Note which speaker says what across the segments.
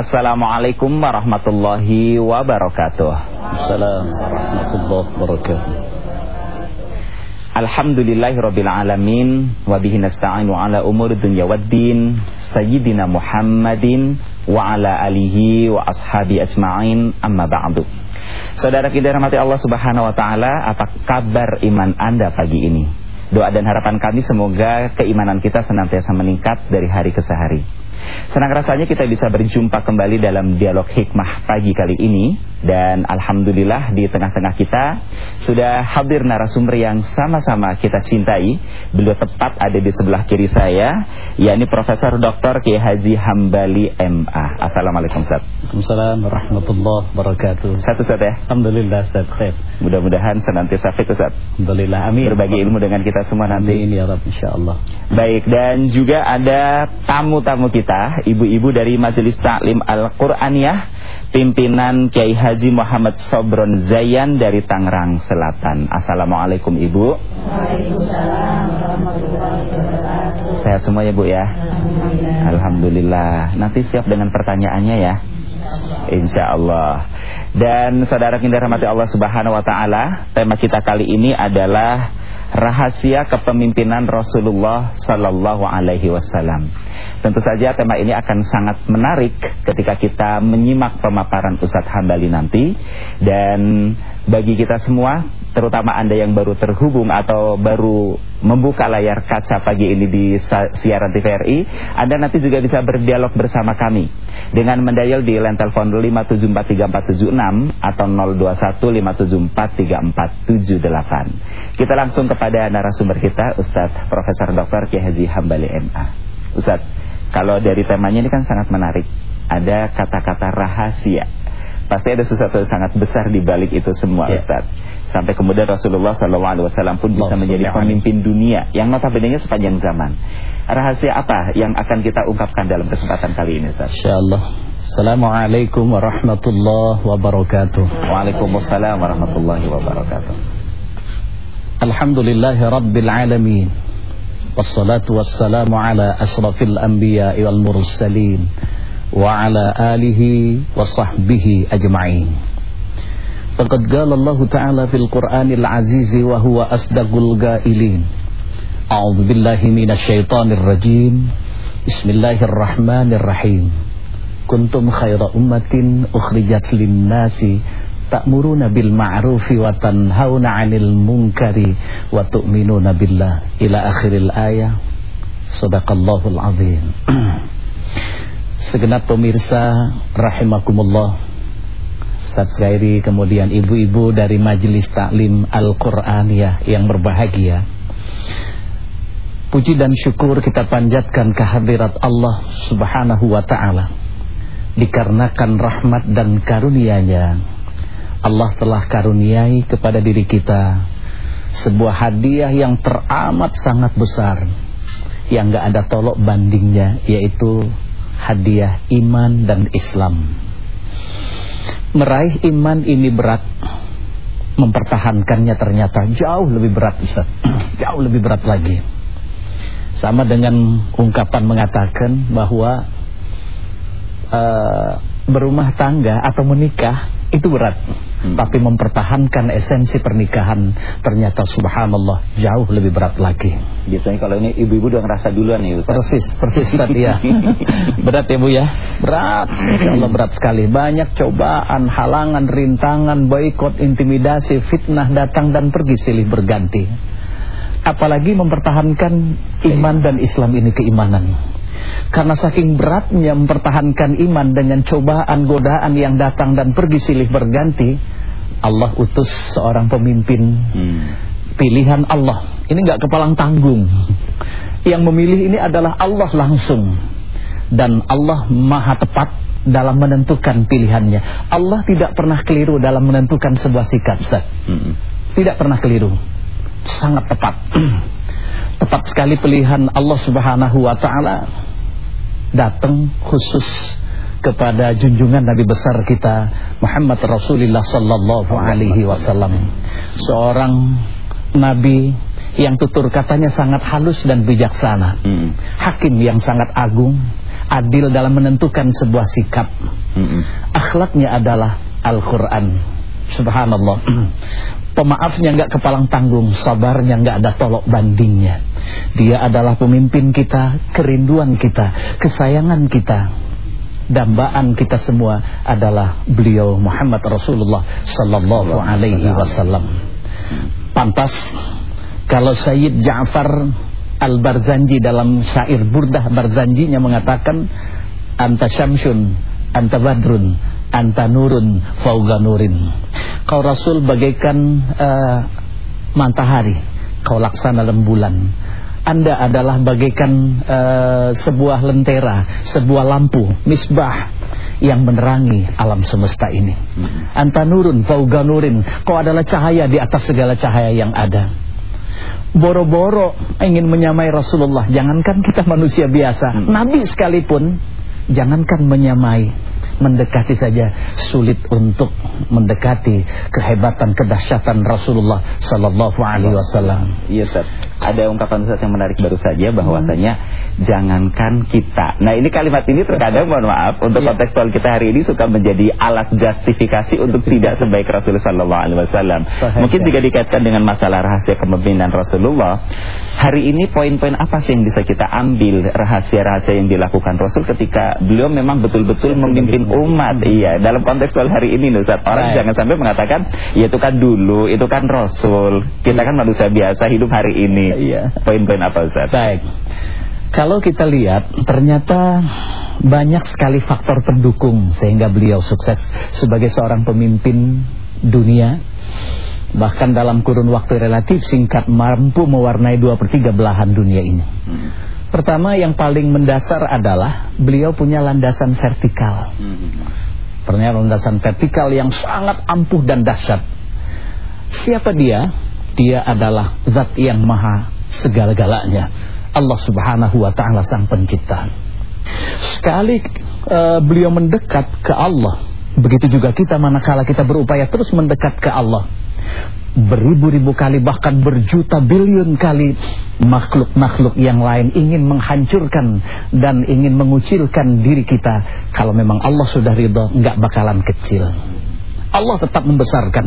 Speaker 1: Assalamualaikum warahmatullahi wabarakatuh.
Speaker 2: Assalamualaikum warahmatullahi wabarakatuh.
Speaker 1: Alhamdulillahirabbil alamin wa bihi nasta'inu ala umuri dunya waddin sayyidina Muhammadin wa ala alihi wa ashabi ajma'in amma ba'du. Saudara kita rahmati Allah Subhanahu wa taala, apa kabar iman Anda pagi ini? Doa dan harapan kami semoga keimanan kita senantiasa meningkat dari hari ke hari. Senang rasanya kita bisa berjumpa kembali dalam dialog hikmah pagi kali ini dan alhamdulillah di tengah-tengah kita sudah hadir narasumber yang sama-sama kita cintai. Beliau tepat ada di sebelah kiri saya, yakni Profesor Dr. Kiai Haji Hambali MA. Assalamualaikum Ustaz.
Speaker 2: Waalaikumsalam warahmatullahi wabarakatuh.
Speaker 1: Satu Ustaz ya.
Speaker 2: Alhamdulillah Ustaz khair.
Speaker 1: Mudah-mudahan senantiasa fit Ustaz.
Speaker 2: Alhamdulillah amin.
Speaker 1: Berbagi ilmu dengan kita semua nanti.
Speaker 2: Amin ya Rabb insyaallah.
Speaker 1: Baik dan juga ada tamu-tamu kita, ibu-ibu dari Majelis Taklim Al-Qur'aniyah pimpinan Kiai Haji Muhammad Sobron Zayan dari Tangerang Selatan. Assalamualaikum Ibu.
Speaker 3: Waalaikumsalam warahmatullahi wabarakatuh.
Speaker 1: Sehat semua ya Bu ya.
Speaker 3: Alhamdulillah.
Speaker 1: Alhamdulillah. Nanti siap dengan pertanyaannya ya. Insya Allah. Dan saudara kita rahmati Allah Subhanahu Wa Taala, tema kita kali ini adalah rahasia kepemimpinan Rasulullah Sallallahu Alaihi Wasallam. Tentu saja tema ini akan sangat menarik ketika kita menyimak pemaparan Ustadz Hambali nanti dan bagi kita semua terutama Anda yang baru terhubung atau baru membuka layar kaca pagi ini di siaran TVRI Anda nanti juga bisa berdialog bersama kami. Dengan mendayal di line telepon 5743476 atau 0215743478 kita langsung kepada narasumber kita Ustadz Profesor Dr. Kiai Haji Hambali MA Ustadz kalau dari temanya ini kan sangat menarik. Ada kata-kata rahasia Pasti ada sesuatu yang sangat besar di balik itu semua, yeah. Ustaz. Sampai kemudian Rasulullah SAW pun bisa menjadi pemimpin dunia yang notabene sepanjang zaman. Rahasia apa yang akan kita ungkapkan dalam kesempatan kali ini, Ustaz?
Speaker 2: Insyaallah. Assalamualaikum warahmatullahi wabarakatuh.
Speaker 1: Waalaikumsalam warahmatullahi wabarakatuh.
Speaker 2: Alhamdulillahi rabbil alamin. Wassalatu wassalamu ala asrafil anbiya'i wal mursalin. وعلى آله وصحبه أجمعين. فقد قال الله تعالى في القرآن العزيز وهو أصدق القائلين أعوذ بالله من الشيطان الرجيم. بسم الله الرحمن الرحيم. كنتم خير أمة أخرجت للناس تأمرون بالمعروف وتنهون عن المنكر وتؤمنون بالله. إلى آخر الآية. صدق الله العظيم. Segenap pemirsa rahimakumullah. Ustaz Gairi kemudian ibu-ibu dari Majelis Taklim Al-Qur'aniyah yang berbahagia. Puji dan syukur kita panjatkan kehadirat Allah Subhanahu wa taala. Dikarenakan rahmat dan karunia-Nya Allah telah karuniai kepada diri kita sebuah hadiah yang teramat sangat besar yang enggak ada tolok bandingnya yaitu hadiah iman dan Islam. Meraih iman ini berat, mempertahankannya ternyata jauh lebih berat Ustaz. jauh lebih berat lagi. Sama dengan ungkapan mengatakan bahwa uh, berumah tangga atau menikah itu berat. Hmm. Tapi mempertahankan esensi pernikahan Ternyata subhanallah jauh lebih berat lagi.
Speaker 1: Biasanya kalau ini ibu-ibu udah ngerasa duluan nih Ustaz.
Speaker 2: Persis, persis Ustaz ya Berat ya Bu ya? Berat, Allah berat sekali. Banyak cobaan, halangan, rintangan, boykot, intimidasi, fitnah datang dan pergi silih berganti. Apalagi mempertahankan iman dan Islam ini keimanan karena saking beratnya mempertahankan iman dengan cobaan, godaan yang datang dan pergi silih berganti, Allah utus seorang pemimpin hmm. pilihan Allah. Ini nggak kepalang tanggung. Yang memilih ini adalah Allah langsung. Dan Allah maha tepat dalam menentukan pilihannya. Allah tidak pernah keliru dalam menentukan sebuah sikap, Ustaz. Hmm. Tidak pernah keliru. Sangat tepat. tepat sekali pilihan Allah Subhanahu wa taala datang khusus kepada junjungan Nabi besar kita Muhammad Rasulullah sallallahu alaihi wasallam. Seorang nabi yang tutur katanya sangat halus dan bijaksana. Hmm. Hakim yang sangat agung, adil dalam menentukan sebuah sikap.
Speaker 1: Mm-mm.
Speaker 2: Akhlaknya adalah Al-Quran. Subhanallah. Pemaafnya nggak kepalang tanggung, sabarnya nggak ada tolok bandingnya. Dia adalah pemimpin kita, kerinduan kita, kesayangan kita. Dambaan kita semua adalah beliau Muhammad Rasulullah sallallahu alaihi wasallam. Pantas kalau Sayyid Ja'far Al-Barzanji dalam syair Burdah Barzanjinya mengatakan anta syamsun, anta badrun, anta nurun fauga nurin. Kau Rasul bagaikan uh, matahari, kau laksana rembulan. Anda adalah bagaikan uh, sebuah lentera, sebuah lampu, misbah yang menerangi alam semesta ini. Anta nurun fauga nurin, kau adalah cahaya di atas segala cahaya yang ada. Boro-boro ingin menyamai Rasulullah, jangankan kita manusia biasa, nabi sekalipun jangankan menyamai mendekati saja sulit untuk mendekati kehebatan kedahsyatan Rasulullah sallallahu alaihi wasallam.
Speaker 1: Iya Ustaz. Ada ungkapan Ustaz yang menarik baru saja bahwasanya jangankan kita. Nah, ini kalimat ini terkadang mohon maaf untuk
Speaker 2: Iya.
Speaker 1: kontekstual kita hari ini suka menjadi alat justifikasi untuk tidak sebaik Rasulullah sallallahu alaihi wasallam. Mungkin
Speaker 2: ya.
Speaker 1: jika dikaitkan dengan masalah rahasia kepemimpinan Rasulullah, hari ini poin-poin apa sih yang bisa kita ambil rahasia-rahasia yang dilakukan Rasul ketika beliau memang betul-betul memimpin umat. Iya, dalam kontekstual hari ini Ustaz, orang
Speaker 2: Baik.
Speaker 1: jangan sampai mengatakan, ya itu kan dulu, itu kan Rasul. Kita kan manusia biasa hidup hari ini.
Speaker 2: Iya.
Speaker 1: Poin-poin apa Ustaz?
Speaker 2: Baik. Kalau kita lihat ternyata banyak sekali faktor pendukung sehingga beliau sukses sebagai seorang pemimpin dunia. Bahkan dalam kurun waktu relatif singkat mampu mewarnai dua per tiga belahan dunia ini. Pertama yang paling mendasar adalah beliau punya landasan vertikal. Landasan vertikal yang sangat ampuh dan dahsyat. Siapa dia? Dia adalah zat yang maha segala-galanya. Allah subhanahu wa ta'ala sang pencipta. Sekali eh, beliau mendekat ke Allah, begitu juga kita manakala kita berupaya terus mendekat ke Allah. Beribu-ribu kali bahkan berjuta bilion kali makhluk-makhluk yang lain ingin menghancurkan dan ingin mengucilkan diri kita. Kalau memang Allah sudah ridho, nggak bakalan kecil. Allah tetap membesarkan.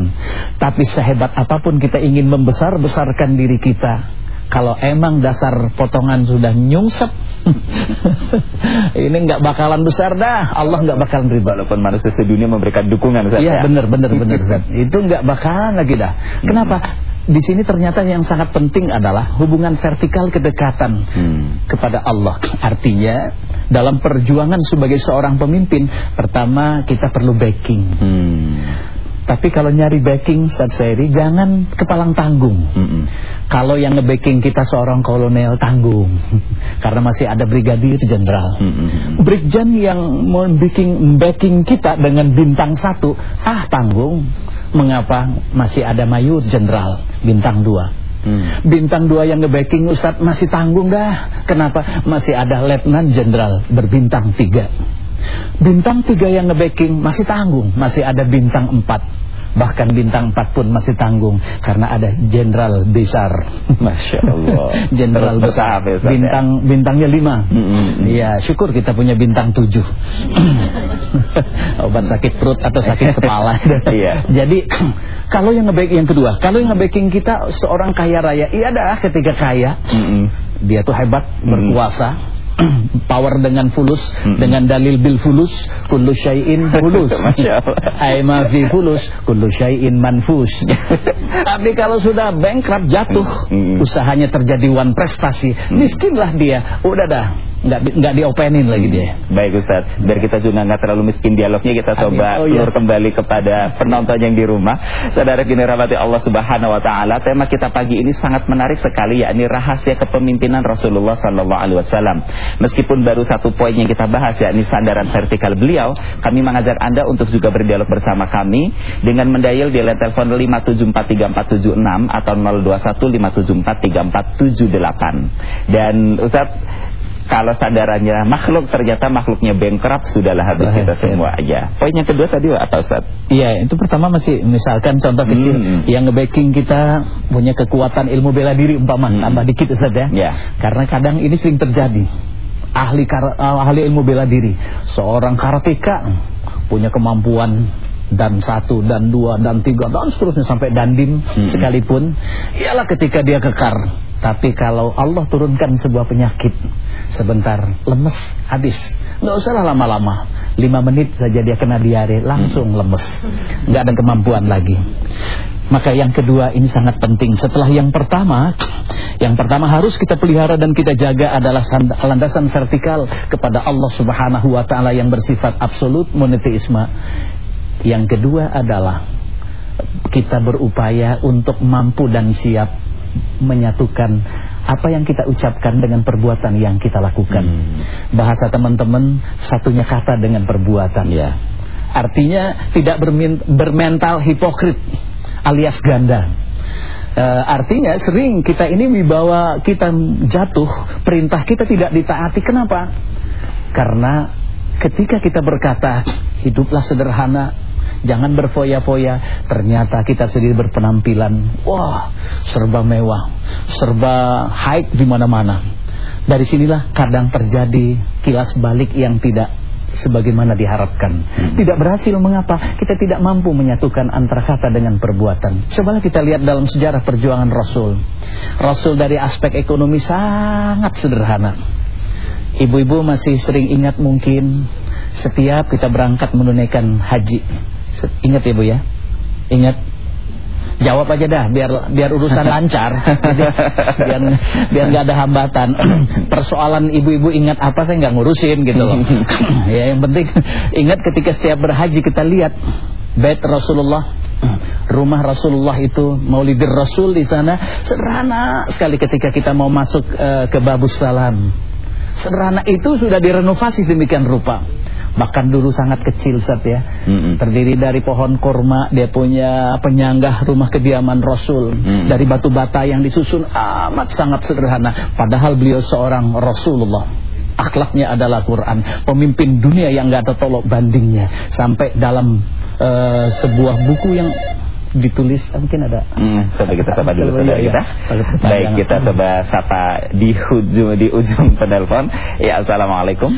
Speaker 2: Tapi sehebat apa pun kita ingin membesar-besarkan diri kita, kalau emang dasar potongan sudah nyungsep, ini nggak bakalan besar dah. Allah nggak bakalan ridho.
Speaker 1: Walaupun manusia sedunia memberikan dukungan.
Speaker 2: Iya
Speaker 1: ya?
Speaker 2: benar benar benar. Itu nggak bakalan lagi dah. Kenapa? Di sini ternyata yang sangat penting adalah hubungan vertikal kedekatan
Speaker 1: Hmm.
Speaker 2: kepada Allah. Artinya dalam perjuangan sebagai seorang pemimpin, pertama kita perlu backing.
Speaker 1: Hmm.
Speaker 2: Tapi kalau nyari backing Ustaz Sairi jangan kepalang tanggung.
Speaker 1: Mm-mm.
Speaker 2: Kalau yang nge-backing kita seorang kolonel tanggung Karena masih ada brigadir jenderal
Speaker 1: Mm-mm.
Speaker 2: Brigjen yang membacking, backing kita dengan bintang satu Ah tanggung Mengapa masih ada mayor jenderal bintang dua?
Speaker 1: Hmm.
Speaker 2: Bintang dua yang nge-backing Ustadz masih tanggung dah. Kenapa? Masih ada letnan jenderal berbintang tiga. Bintang tiga yang nge-backing masih tanggung. Masih ada bintang empat Bahkan bintang empat pun masih tanggung Karena ada jenderal besar
Speaker 1: Masya Allah.
Speaker 2: Jenderal besar
Speaker 1: ya, ya?
Speaker 2: Bintang Bintangnya lima
Speaker 1: Mm-mm.
Speaker 2: Iya syukur kita punya bintang tujuh Obat sakit perut atau sakit kepala
Speaker 1: Iya.
Speaker 2: Jadi Kalau yang nge-backing yang kedua Kalau yang nge-backing kita seorang kaya raya Iya dah ketika kaya
Speaker 1: Mm-mm.
Speaker 2: dia tuh hebat berkuasa power dengan fulus
Speaker 1: Mm-mm.
Speaker 2: dengan dalil bil fulus kullu syai'in fulus
Speaker 1: Masya Allah.
Speaker 2: ai ma fi fulus kullu syai'in manfus tapi kalau sudah bankrupt jatuh
Speaker 1: Mm-mm.
Speaker 2: usahanya terjadi one prestasi miskinlah dia udah dah nggak nggak diopenin lagi dia
Speaker 1: Baik Ustaz, biar kita juga nggak terlalu miskin dialognya kita coba
Speaker 2: Oh, iya.
Speaker 1: kembali kepada penonton yang di rumah. Saudara kini rahmati Allah Subhanahu wa taala, tema kita pagi ini sangat menarik sekali yakni rahasia kepemimpinan Rasulullah sallallahu alaihi wasallam. Meskipun baru satu poin yang kita bahas yakni sandaran vertikal beliau, kami mengajak Anda untuk juga berdialog bersama kami dengan mendayal di line telepon 5743476 atau 0215743478. Dan Ustaz kalau sandarannya makhluk ternyata makhluknya bankrupt sudahlah habis
Speaker 2: Sahih,
Speaker 1: kita semua aja. Poin yang kedua tadi apa Ustaz?
Speaker 2: Iya, itu pertama masih misalkan contoh kecil
Speaker 1: Hmm.
Speaker 2: yang nge-backing kita punya kekuatan ilmu bela diri umpama
Speaker 1: Hmm.
Speaker 2: tambah dikit Ustaz ya.
Speaker 1: Ya.
Speaker 2: Karena kadang ini sering terjadi. Ahli kar- uh, ahli ilmu bela diri, seorang karateka punya kemampuan dan satu dan dua dan tiga dan seterusnya sampai dandim
Speaker 1: Hmm.
Speaker 2: sekalipun. Ialah ketika dia kekar. Tapi kalau Allah turunkan sebuah penyakit sebentar lemes habis nggak usahlah lama-lama lima menit saja dia kena diare langsung lemes nggak ada kemampuan lagi maka yang kedua ini sangat penting. Setelah yang pertama, yang pertama harus kita pelihara dan kita jaga adalah landasan vertikal kepada Allah Subhanahu wa taala yang bersifat absolut monoteisme. Yang kedua adalah kita berupaya untuk mampu dan siap menyatukan apa yang kita ucapkan dengan perbuatan yang kita lakukan.
Speaker 1: Hmm.
Speaker 2: Bahasa teman-teman satunya kata dengan perbuatan.
Speaker 1: Ya.
Speaker 2: Artinya tidak bermin- bermental hipokrit alias ganda. Eh, artinya sering kita ini wibawa kita jatuh, perintah kita tidak ditaati. Kenapa? Karena ketika kita berkata hiduplah sederhana, jangan berfoya-foya, ternyata kita sendiri berpenampilan wah serba mewah, serba high di mana-mana. Dari sinilah kadang terjadi kilas balik yang tidak sebagaimana diharapkan. Tidak berhasil mengapa? Kita tidak mampu menyatukan antara kata dengan perbuatan. Cobalah kita lihat dalam sejarah perjuangan Rasul. Rasul dari aspek ekonomi sangat sederhana. Ibu-ibu masih sering ingat mungkin setiap kita berangkat menunaikan haji. Ingat ya Bu ya? Ingat Jawab aja dah biar biar urusan lancar. Jadi, biar biar nggak ada hambatan. Persoalan ibu-ibu ingat apa saya nggak ngurusin gitu loh. ya yang penting ingat ketika setiap berhaji kita lihat bait Rasulullah rumah Rasulullah itu Maulidir Rasul di sana sederhana sekali ketika kita mau masuk eh, ke Babus Salam. Sederhana itu sudah direnovasi demikian rupa. Bahkan dulu sangat kecil Sat ya.
Speaker 1: Mm-mm.
Speaker 2: Terdiri dari pohon kurma, dia punya penyanggah rumah kediaman Rasul.
Speaker 1: Mm.
Speaker 2: Dari batu bata yang disusun amat sangat sederhana. Padahal beliau seorang Rasulullah. Akhlaknya adalah Quran. Pemimpin dunia yang gak tertolok bandingnya. Sampai dalam eh, sebuah buku yang ditulis, eh, mungkin ada
Speaker 1: Hmm, coba kita sapa dulu saudara
Speaker 2: ya,
Speaker 1: kita.
Speaker 2: ya.
Speaker 1: Baik, kita coba sapa di ujung di ujung penelpon. Ya, assalamualaikum.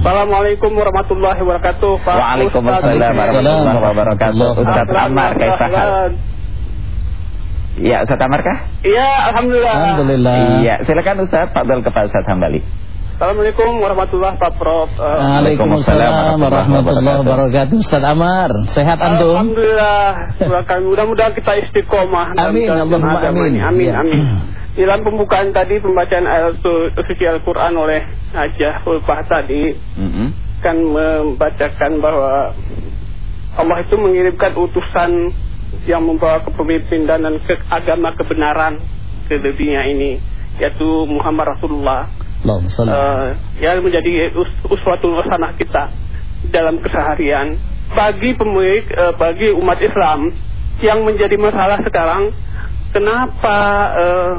Speaker 4: Assalamualaikum warahmatullahi wabarakatuh. Pak
Speaker 1: Waalaikumsalam warahmatullahi wabarakatuh. Ustaz hal?
Speaker 4: ahlan.
Speaker 1: Ya, Ustaz Ammar kah?
Speaker 4: Iya, alhamdulillah.
Speaker 2: Alhamdulillah.
Speaker 1: Iya, silakan Ustaz Fadl kepada Ustaz Hambali.
Speaker 4: Assalamualaikum warahmatullahi Pak Prof. Eh,
Speaker 2: Waalaikumsalam warahmatullahi wabarakatuh Ustaz Amar, sehat antum?
Speaker 4: Alhamdulillah. Mudah-mudahan kita istiqomah dalam
Speaker 2: Amin, Allahumma
Speaker 4: agama
Speaker 2: amin.
Speaker 4: ini. Amin,
Speaker 2: Ya.
Speaker 4: amin. Di dalam pembukaan tadi pembacaan suci Al-Qur'an oleh Hajah Ulfah tadi
Speaker 1: Mm-mm.
Speaker 4: kan membacakan bahwa Allah itu mengirimkan utusan yang membawa kepemimpinan dan ke agama kebenaran ke dunia ini yaitu Muhammad Rasulullah Eh, yang menjadi us uswatul hasanah kita dalam keseharian bagi pemilik eh, bagi umat Islam yang menjadi masalah sekarang kenapa eh,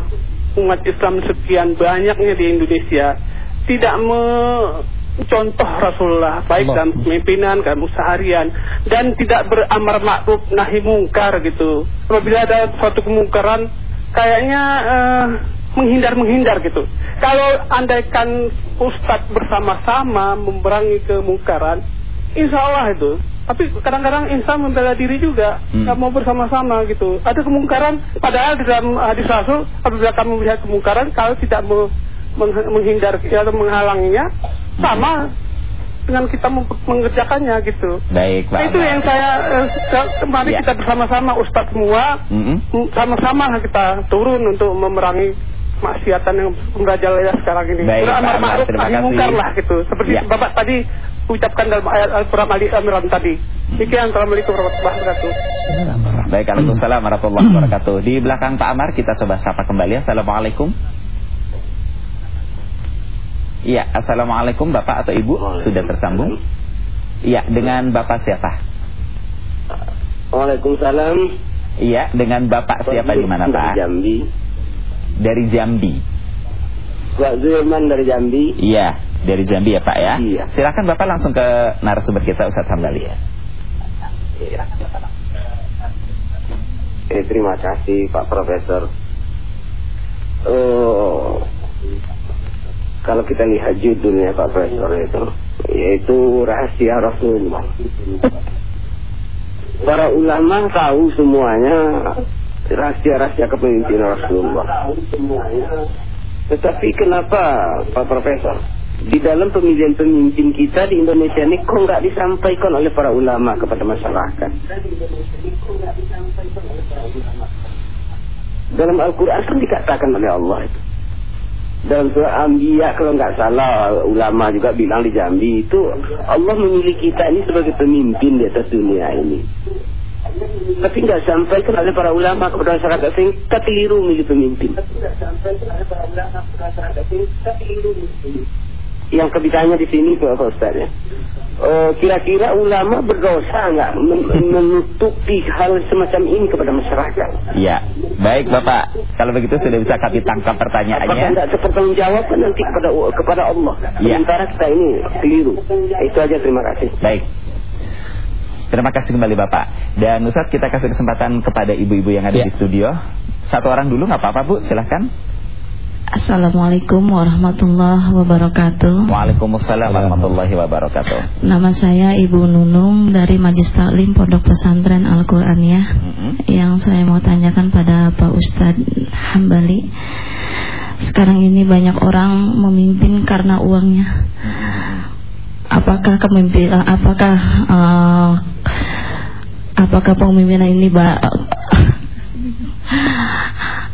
Speaker 4: umat Islam sekian banyaknya di Indonesia tidak mencontoh Rasulullah baik
Speaker 2: Allah.
Speaker 4: dalam kepemimpinan dalam seharian dan tidak beramar ma'ruf nahi mungkar gitu apabila ada suatu kemungkaran kayaknya eh, menghindar-menghindar gitu. Kalau andaikan ustadz bersama-sama memerangi kemungkaran, insya Allah itu. Tapi kadang-kadang insan membela diri juga,
Speaker 1: Hmm.
Speaker 4: nggak mau bersama-sama gitu. Ada kemungkaran, padahal di dalam hadis Rasul, apabila kamu melihat kemungkaran, kalau tidak me- meng- menghindar atau menghalanginya, sama dengan kita mengerjakannya gitu.
Speaker 1: Baik, Pak.
Speaker 4: Nah, itu yang saya eh, kemarin
Speaker 1: Ya.
Speaker 4: kita bersama-sama Ustadz semua
Speaker 1: Mm-mm.
Speaker 4: m- sama-sama kita turun untuk memerangi maksiatan yang merajalela sekarang ini.
Speaker 1: Baik, Pak
Speaker 4: ma'ruf
Speaker 1: terima
Speaker 4: nahi
Speaker 1: kasih.
Speaker 4: mungkar lah gitu. Seperti
Speaker 1: Ya.
Speaker 4: Bapak tadi ucapkan dalam ayat Al-Quran Ali Imran tadi. Demikian Assalamualaikum warahmatullahi wabarakatuh.
Speaker 1: Baik, Waalaikumsalam warahmatullahi wabarakatuh. Di belakang Pak Amar kita coba sapa kembali. Assalamualaikum. Iya, Assalamualaikum Bapak atau Ibu sudah tersambung? Iya, dengan Bapak siapa?
Speaker 5: Waalaikumsalam.
Speaker 1: Iya, dengan Bapak siapa di mana
Speaker 5: Dari
Speaker 1: Pak?
Speaker 5: Jambi.
Speaker 1: Dari Jambi.
Speaker 5: Pak Zulman dari Jambi.
Speaker 1: Iya, dari Jambi ya Pak ya.
Speaker 5: Iya.
Speaker 1: Silakan Bapak langsung ke narasumber kita Ustaz Hambali.
Speaker 5: Iya. Eh, terima kasih Pak Profesor. Oh,
Speaker 6: kalau kita lihat judulnya Pak Profesor itu yaitu rahasia Rasulullah. Para ulama tahu semuanya rahasia-rahasia kepemimpinan Rasulullah. Tetapi kenapa Pak Profesor di dalam pemilihan pemimpin kita di Indonesia ini kok nggak disampaikan oleh para ulama kepada masyarakat? Dalam Al-Quran kan dikatakan oleh Allah itu. Dalam surah Anbiya kalau nggak salah ulama juga bilang di Jambi itu Allah memilih kita ini sebagai pemimpin di atas dunia ini. Tapi nggak sampaikan oleh para ulama kepada masyarakat sehingga kita keliru milih pemimpin. Yang kebijakannya di sini Pak Ustaz ya. Eh, Kira-kira ulama berdosa nggak men- menutupi hal semacam ini kepada masyarakat?
Speaker 1: Ya, baik Bapak. Kalau begitu sudah bisa kami tangkap
Speaker 6: Apakah
Speaker 1: pertanyaannya.
Speaker 6: tidak sepertanggungjawabkan nanti kepada kepada Allah?
Speaker 1: Ya.
Speaker 6: Sementara kita ini keliru. Itu aja terima kasih.
Speaker 1: Baik. Terima kasih kembali Bapak. Dan Ustaz kita kasih kesempatan kepada ibu-ibu yang ada
Speaker 2: Ya.
Speaker 1: di studio. Satu orang dulu nggak apa-apa Bu, silahkan.
Speaker 3: Assalamualaikum warahmatullahi wabarakatuh.
Speaker 1: Waalaikumsalam warahmatullahi wabarakatuh.
Speaker 3: Nama saya Ibu Nunung dari Majlis Taklim Pondok Pesantren Al-Qur'aniyah.
Speaker 1: Mm-mm.
Speaker 3: Yang saya mau tanyakan pada Pak Ustadz Hambali. Sekarang ini banyak orang memimpin karena uangnya. Apakah kemimpin eh, apakah eh, apakah pemimpinan ini ba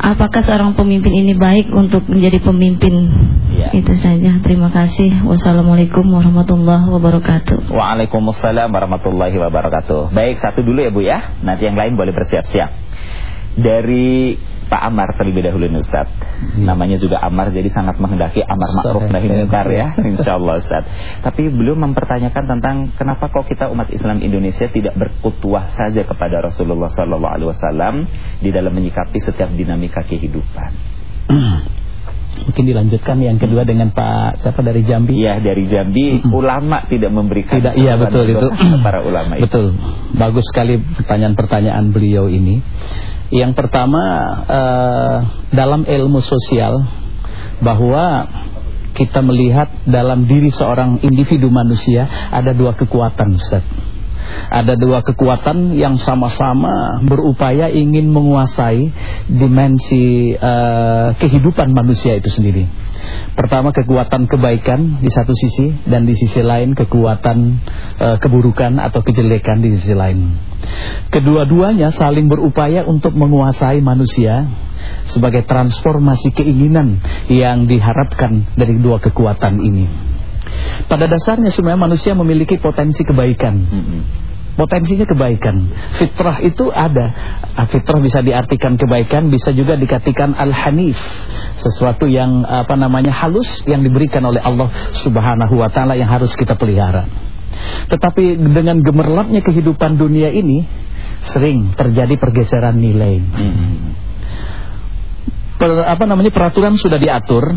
Speaker 3: Apakah seorang pemimpin ini baik untuk menjadi pemimpin?
Speaker 1: Ya.
Speaker 3: Itu saja. Terima kasih. Wassalamualaikum warahmatullahi wabarakatuh.
Speaker 1: Waalaikumsalam warahmatullahi wabarakatuh. Baik, satu dulu ya Bu ya. Nanti yang lain boleh bersiap-siap. Dari Pak Amar terlebih dahulu nih Ustaz. Namanya juga Amar jadi sangat menghendaki amar ma'ruf nahi munkar ya, insyaallah Ustaz. Tapi beliau mempertanyakan tentang kenapa kok kita umat Islam Indonesia tidak berkutuah saja kepada Rasulullah sallallahu alaihi wasallam di dalam menyikapi setiap dinamika kehidupan.
Speaker 2: Mungkin dilanjutkan yang kedua dengan Pak siapa dari Jambi?
Speaker 1: Iya, dari Jambi
Speaker 2: Mm-mm.
Speaker 1: ulama tidak memberikan
Speaker 2: Tidak, iya betul itu.
Speaker 1: para ulama itu.
Speaker 2: Betul. Bagus sekali pertanyaan-pertanyaan beliau ini. Yang pertama eh, dalam ilmu sosial bahwa kita melihat dalam diri seorang individu manusia ada dua kekuatan, Ustaz. Ada dua kekuatan yang sama-sama berupaya ingin menguasai dimensi eh, kehidupan manusia itu sendiri. Pertama kekuatan kebaikan di satu sisi dan di sisi lain kekuatan eh, keburukan atau kejelekan di sisi lain. Kedua-duanya saling berupaya untuk menguasai manusia sebagai transformasi keinginan yang diharapkan dari dua kekuatan ini. Pada dasarnya sebenarnya manusia memiliki potensi kebaikan.
Speaker 1: Mm-mm.
Speaker 2: Potensinya kebaikan. Fitrah itu ada. Ah, Fitrah bisa diartikan kebaikan, bisa juga dikatakan al-hanif. Sesuatu yang apa namanya halus yang diberikan oleh Allah Subhanahu wa taala yang harus kita pelihara. Tetapi dengan gemerlapnya kehidupan dunia ini sering terjadi pergeseran nilai.
Speaker 1: Mm-mm.
Speaker 2: Per- apa namanya peraturan sudah diatur,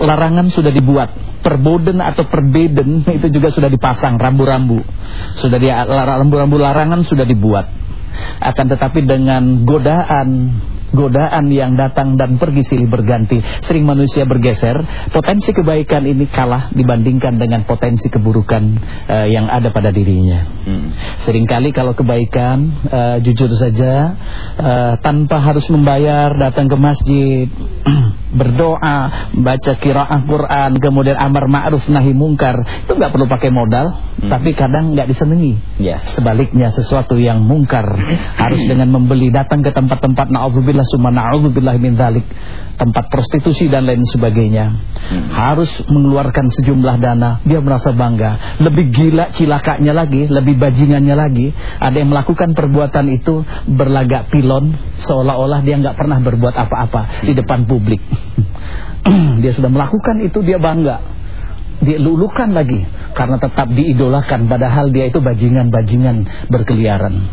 Speaker 2: larangan sudah dibuat, perboden atau perbeden itu juga sudah dipasang rambu-rambu. Sudah di rambu-rambu larangan sudah dibuat. Akan tetapi dengan godaan godaan yang datang dan pergi silih berganti, sering manusia bergeser, potensi kebaikan ini kalah dibandingkan dengan potensi keburukan eh, yang ada pada dirinya.
Speaker 1: Mm.
Speaker 2: Seringkali kalau kebaikan eh, jujur saja eh, tanpa harus membayar datang ke masjid berdoa baca kiraah Quran kemudian amar ma'ruf nahi mungkar itu nggak perlu pakai modal
Speaker 1: Hmm.
Speaker 2: tapi kadang nggak disenangi
Speaker 1: Ya.
Speaker 2: sebaliknya sesuatu yang mungkar harus dengan membeli datang ke tempat-tempat naudzubillah summa naudzubillah min dzalik tempat prostitusi dan lain sebagainya
Speaker 1: Hmm.
Speaker 2: harus mengeluarkan sejumlah dana dia merasa bangga lebih gila cilakanya lagi lebih bajingannya lagi ada yang melakukan perbuatan itu berlagak pilon seolah-olah dia nggak pernah berbuat apa-apa di depan publik dia sudah melakukan itu dia bangga dilulukan lagi karena tetap diidolakan padahal dia itu bajingan-bajingan berkeliaran.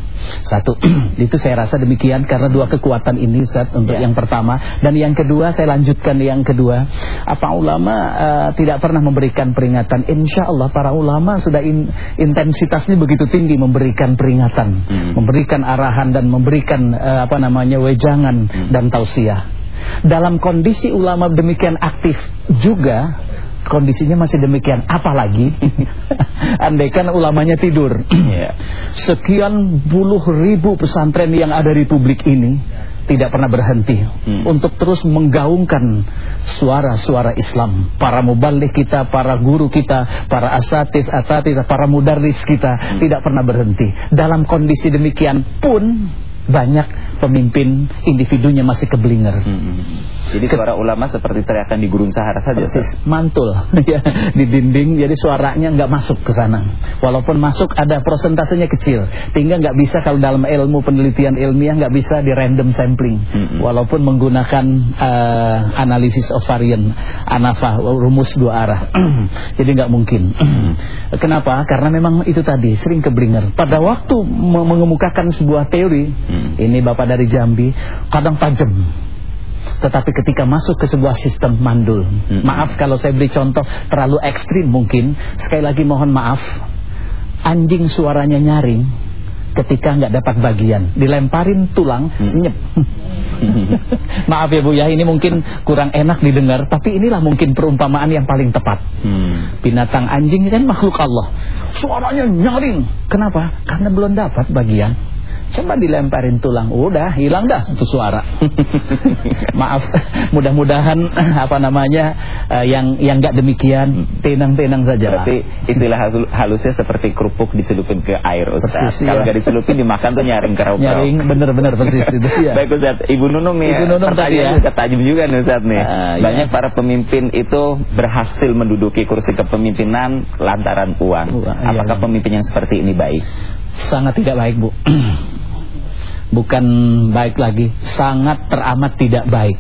Speaker 2: Satu, itu saya rasa demikian karena dua kekuatan ini Ustaz untuk
Speaker 1: Ya.
Speaker 2: yang pertama dan yang kedua saya lanjutkan yang kedua. Apa ulama eh, tidak pernah memberikan peringatan? Insya Allah para ulama sudah in- intensitasnya begitu tinggi memberikan peringatan,
Speaker 1: Hmm.
Speaker 2: memberikan arahan dan memberikan eh, apa namanya wejangan
Speaker 1: Hmm.
Speaker 2: dan tausiah. Dalam kondisi ulama demikian aktif juga kondisinya masih demikian, apalagi andaikan ulamanya tidur.
Speaker 1: Iya.
Speaker 2: Sekian puluh ribu pesantren yang ada di publik ini tidak pernah berhenti
Speaker 1: Hmm.
Speaker 2: untuk terus menggaungkan suara-suara Islam. Para mubalik kita, para guru kita, para asatis, asatis, para mudaris kita
Speaker 1: Hmm.
Speaker 2: tidak pernah berhenti. Dalam kondisi demikian pun banyak pemimpin individunya masih keblinger.
Speaker 1: Hmm. Jadi suara ulama seperti teriakan di gurun Sahara saja.
Speaker 2: Persis mantul ya di dinding jadi suaranya nggak masuk ke sana. Walaupun masuk ada persentasenya kecil. Tinggal nggak bisa kalau dalam ilmu penelitian ilmiah nggak bisa di random sampling.
Speaker 1: Mm-mm.
Speaker 2: Walaupun menggunakan eh, analisis of variant ANAFA rumus dua arah. jadi nggak mungkin. Kenapa? Karena memang itu tadi sering keblinger. Pada waktu me- mengemukakan sebuah teori,
Speaker 1: Hmm.
Speaker 2: ini Bapak dari Jambi, kadang tajam. Tetapi ketika masuk ke sebuah sistem mandul
Speaker 1: Mm-mm.
Speaker 2: Maaf kalau saya beri contoh terlalu ekstrim mungkin. Sekali lagi mohon maaf. Anjing suaranya nyaring Ketika nggak dapat bagian. Dilemparin tulang senyep Maaf ya Bu ya Ini mungkin kurang enak didengar Tapi inilah mungkin perumpamaan yang paling tepat.
Speaker 1: Hmm.
Speaker 2: Binatang anjing kan makhluk Allah. Suaranya nyaring. Kenapa? Karena belum dapat bagian Coba dilemparin tulang Udah hilang dah satu suara Maaf Mudah-mudahan Apa namanya eh, Yang yang nggak demikian Tenang-tenang saja
Speaker 1: Berarti istilah halu- halusnya seperti kerupuk dicelupin ke air Ustaz.
Speaker 2: Persis,
Speaker 1: Kalau
Speaker 2: iya.
Speaker 1: nggak dicelupin dimakan tuh nyaring kerau
Speaker 2: Nyaring bener-bener persis itu ya.
Speaker 1: Baik Ustaz, Ibu Nunung nih
Speaker 2: Ibu Nunung tadi ya.
Speaker 1: tajam juga nih Ustaz nih
Speaker 2: iya.
Speaker 1: Banyak para pemimpin itu berhasil menduduki kursi kepemimpinan lantaran uang
Speaker 2: Uang, iya,
Speaker 1: Apakah
Speaker 2: iya.
Speaker 1: pemimpin yang seperti ini baik?
Speaker 2: Sangat tidak baik Bu Bukan baik lagi. Sangat teramat tidak baik.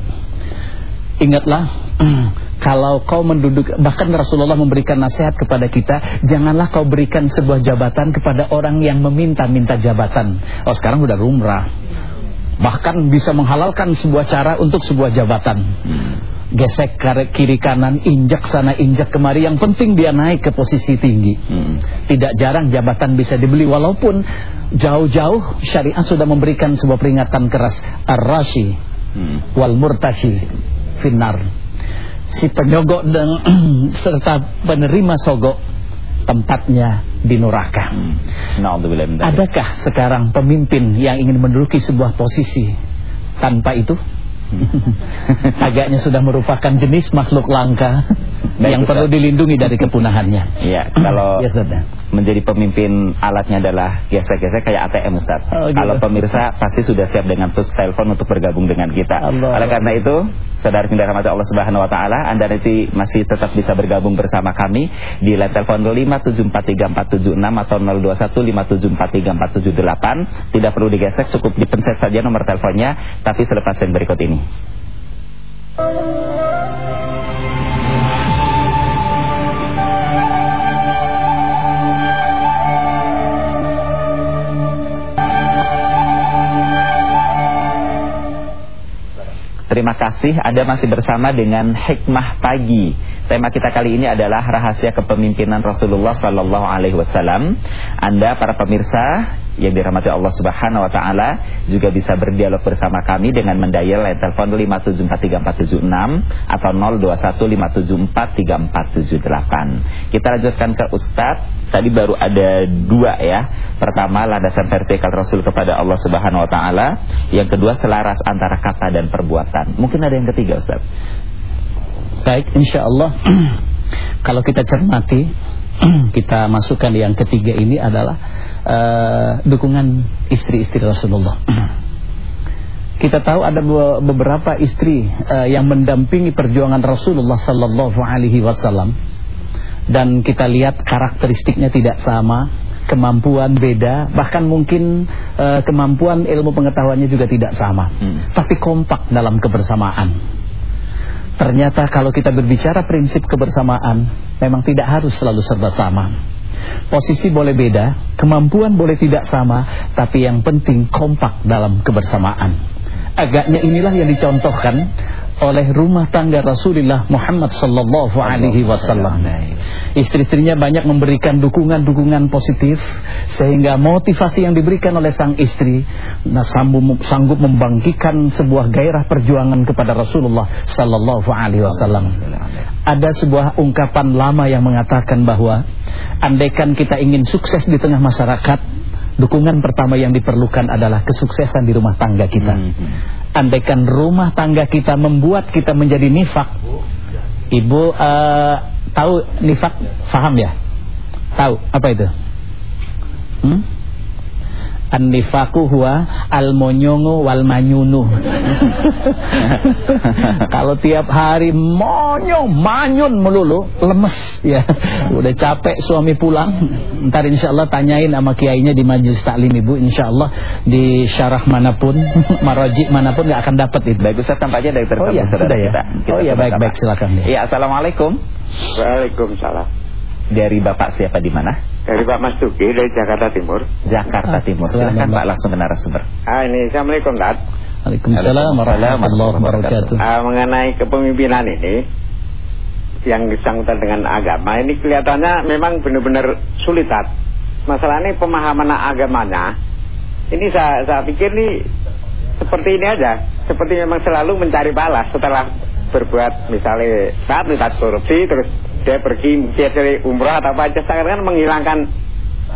Speaker 2: Ingatlah Kalau kau menduduk Bahkan Rasulullah memberikan nasihat kepada kita Janganlah kau berikan sebuah jabatan Kepada orang yang meminta-minta jabatan. Oh sekarang udah rumrah Bahkan bisa menghalalkan sebuah cara Untuk sebuah jabatan Gesek kiri kanan Injak sana injak kemari. Yang penting dia naik ke posisi tinggi.
Speaker 1: Hmm.
Speaker 2: tidak jarang jabatan bisa dibeli walaupun jauh-jauh syariat sudah memberikan sebuah peringatan keras. Ar-rashi
Speaker 1: Hmm.
Speaker 2: wal murtashi finar si penyogok dan serta penerima sogok tempatnya di neraka.
Speaker 1: Hmm.
Speaker 2: Adakah sekarang pemimpin yang ingin menduduki sebuah posisi tanpa itu agaknya sudah merupakan jenis makhluk langka
Speaker 1: Baik,
Speaker 2: yang
Speaker 1: Ustaz.
Speaker 2: perlu dilindungi dari kepunahannya
Speaker 1: Iya, kalau
Speaker 2: ya sudah
Speaker 1: menjadi pemimpin alatnya adalah gesek-gesek kayak ATM Ustaz.
Speaker 2: Oh, gitu.
Speaker 1: Kalau pemirsa pasti sudah siap dengan terus telepon untuk bergabung dengan kita.
Speaker 2: Allah.
Speaker 1: Oleh karena itu, saudara yang dirahmati Allah Subhanahu wa taala, Anda nanti masih tetap bisa bergabung bersama kami di line telepon 05743476 atau 0215743478. Tidak perlu digesek, cukup dipencet saja nomor teleponnya, tapi selepas yang berikut ini. Terima kasih Anda masih bersama dengan Hikmah Pagi. Tema kita kali ini adalah rahasia kepemimpinan Rasulullah sallallahu alaihi wasallam. Anda para pemirsa yang dirahmati Allah Subhanahu wa taala juga bisa berdialog bersama kami dengan mendayal line telepon 5743476 atau 0215743478. Kita lanjutkan ke Ustadz. Tadi baru ada dua ya. Pertama landasan vertikal Rasul kepada Allah Subhanahu wa taala, yang kedua selaras antara kata dan perbuatan. Mungkin ada yang ketiga Ustaz.
Speaker 2: Baik, insya Allah kalau kita cermati, kita masukkan yang ketiga ini adalah eh, dukungan istri-istri Rasulullah. Kita tahu ada be- beberapa istri eh, yang mendampingi perjuangan Rasulullah Sallallahu Alaihi Wasallam dan kita lihat karakteristiknya tidak sama, kemampuan beda, bahkan mungkin eh, kemampuan ilmu pengetahuannya juga tidak sama,
Speaker 1: Hmm.
Speaker 2: tapi kompak dalam kebersamaan. Ternyata kalau kita berbicara prinsip kebersamaan Memang tidak harus selalu serba sama Posisi boleh beda Kemampuan boleh tidak sama Tapi yang penting kompak dalam kebersamaan Agaknya inilah yang dicontohkan oleh rumah tangga Rasulullah Muhammad sallallahu alaihi wasallam. Istri-istrinya banyak memberikan dukungan-dukungan positif sehingga motivasi yang diberikan oleh sang istri nah, sanggup membangkitkan sebuah gairah perjuangan kepada Rasulullah sallallahu alaihi wasallam. Ada sebuah ungkapan lama yang mengatakan bahwa andaikan kita ingin sukses di tengah masyarakat, dukungan pertama yang diperlukan adalah kesuksesan di rumah tangga kita. Hmm. Andaikan rumah tangga kita membuat kita menjadi nifak Ibu uh, tahu nifak Faham ya? Tahu apa itu? Hmm? An-nifaku huwa al-monyongo wal manyunu. Kalau tiap hari monyong, manyun melulu, lemes ya. Udah capek suami pulang. Ntar insyaallah tanyain sama kiainya di majelis taklim Ibu insyaallah di syarah mana pun, maraji mana pun nggak akan dapat itu.
Speaker 1: Baik Ustaz tampaknya dari
Speaker 2: oh, ya, sudah ya. kita. kita. Oh iya baik baik silakan.
Speaker 1: Ya, Assalamualaikum.
Speaker 5: Waalaikumsalam.
Speaker 1: Dari Bapak siapa di mana?
Speaker 5: Dari Pak Mas Duki dari Jakarta Timur.
Speaker 1: Jakarta ah, Timur. Silakan Pak langsung ke narasumber.
Speaker 5: Ah ini Assalamualaikum Dad.
Speaker 2: Waalaikumsalam warahmatullahi wabarakatuh.
Speaker 5: Ah, mengenai kepemimpinan ini yang disangkutan dengan agama ini kelihatannya memang benar-benar sulit Dad. Masalah ini pemahaman agamanya. Ini saya, saya pikir nih seperti ini aja, seperti memang selalu mencari balas setelah berbuat misalnya saat saat korupsi terus dia pergi dia dari umroh atau apa aja. Sekarang kan menghilangkan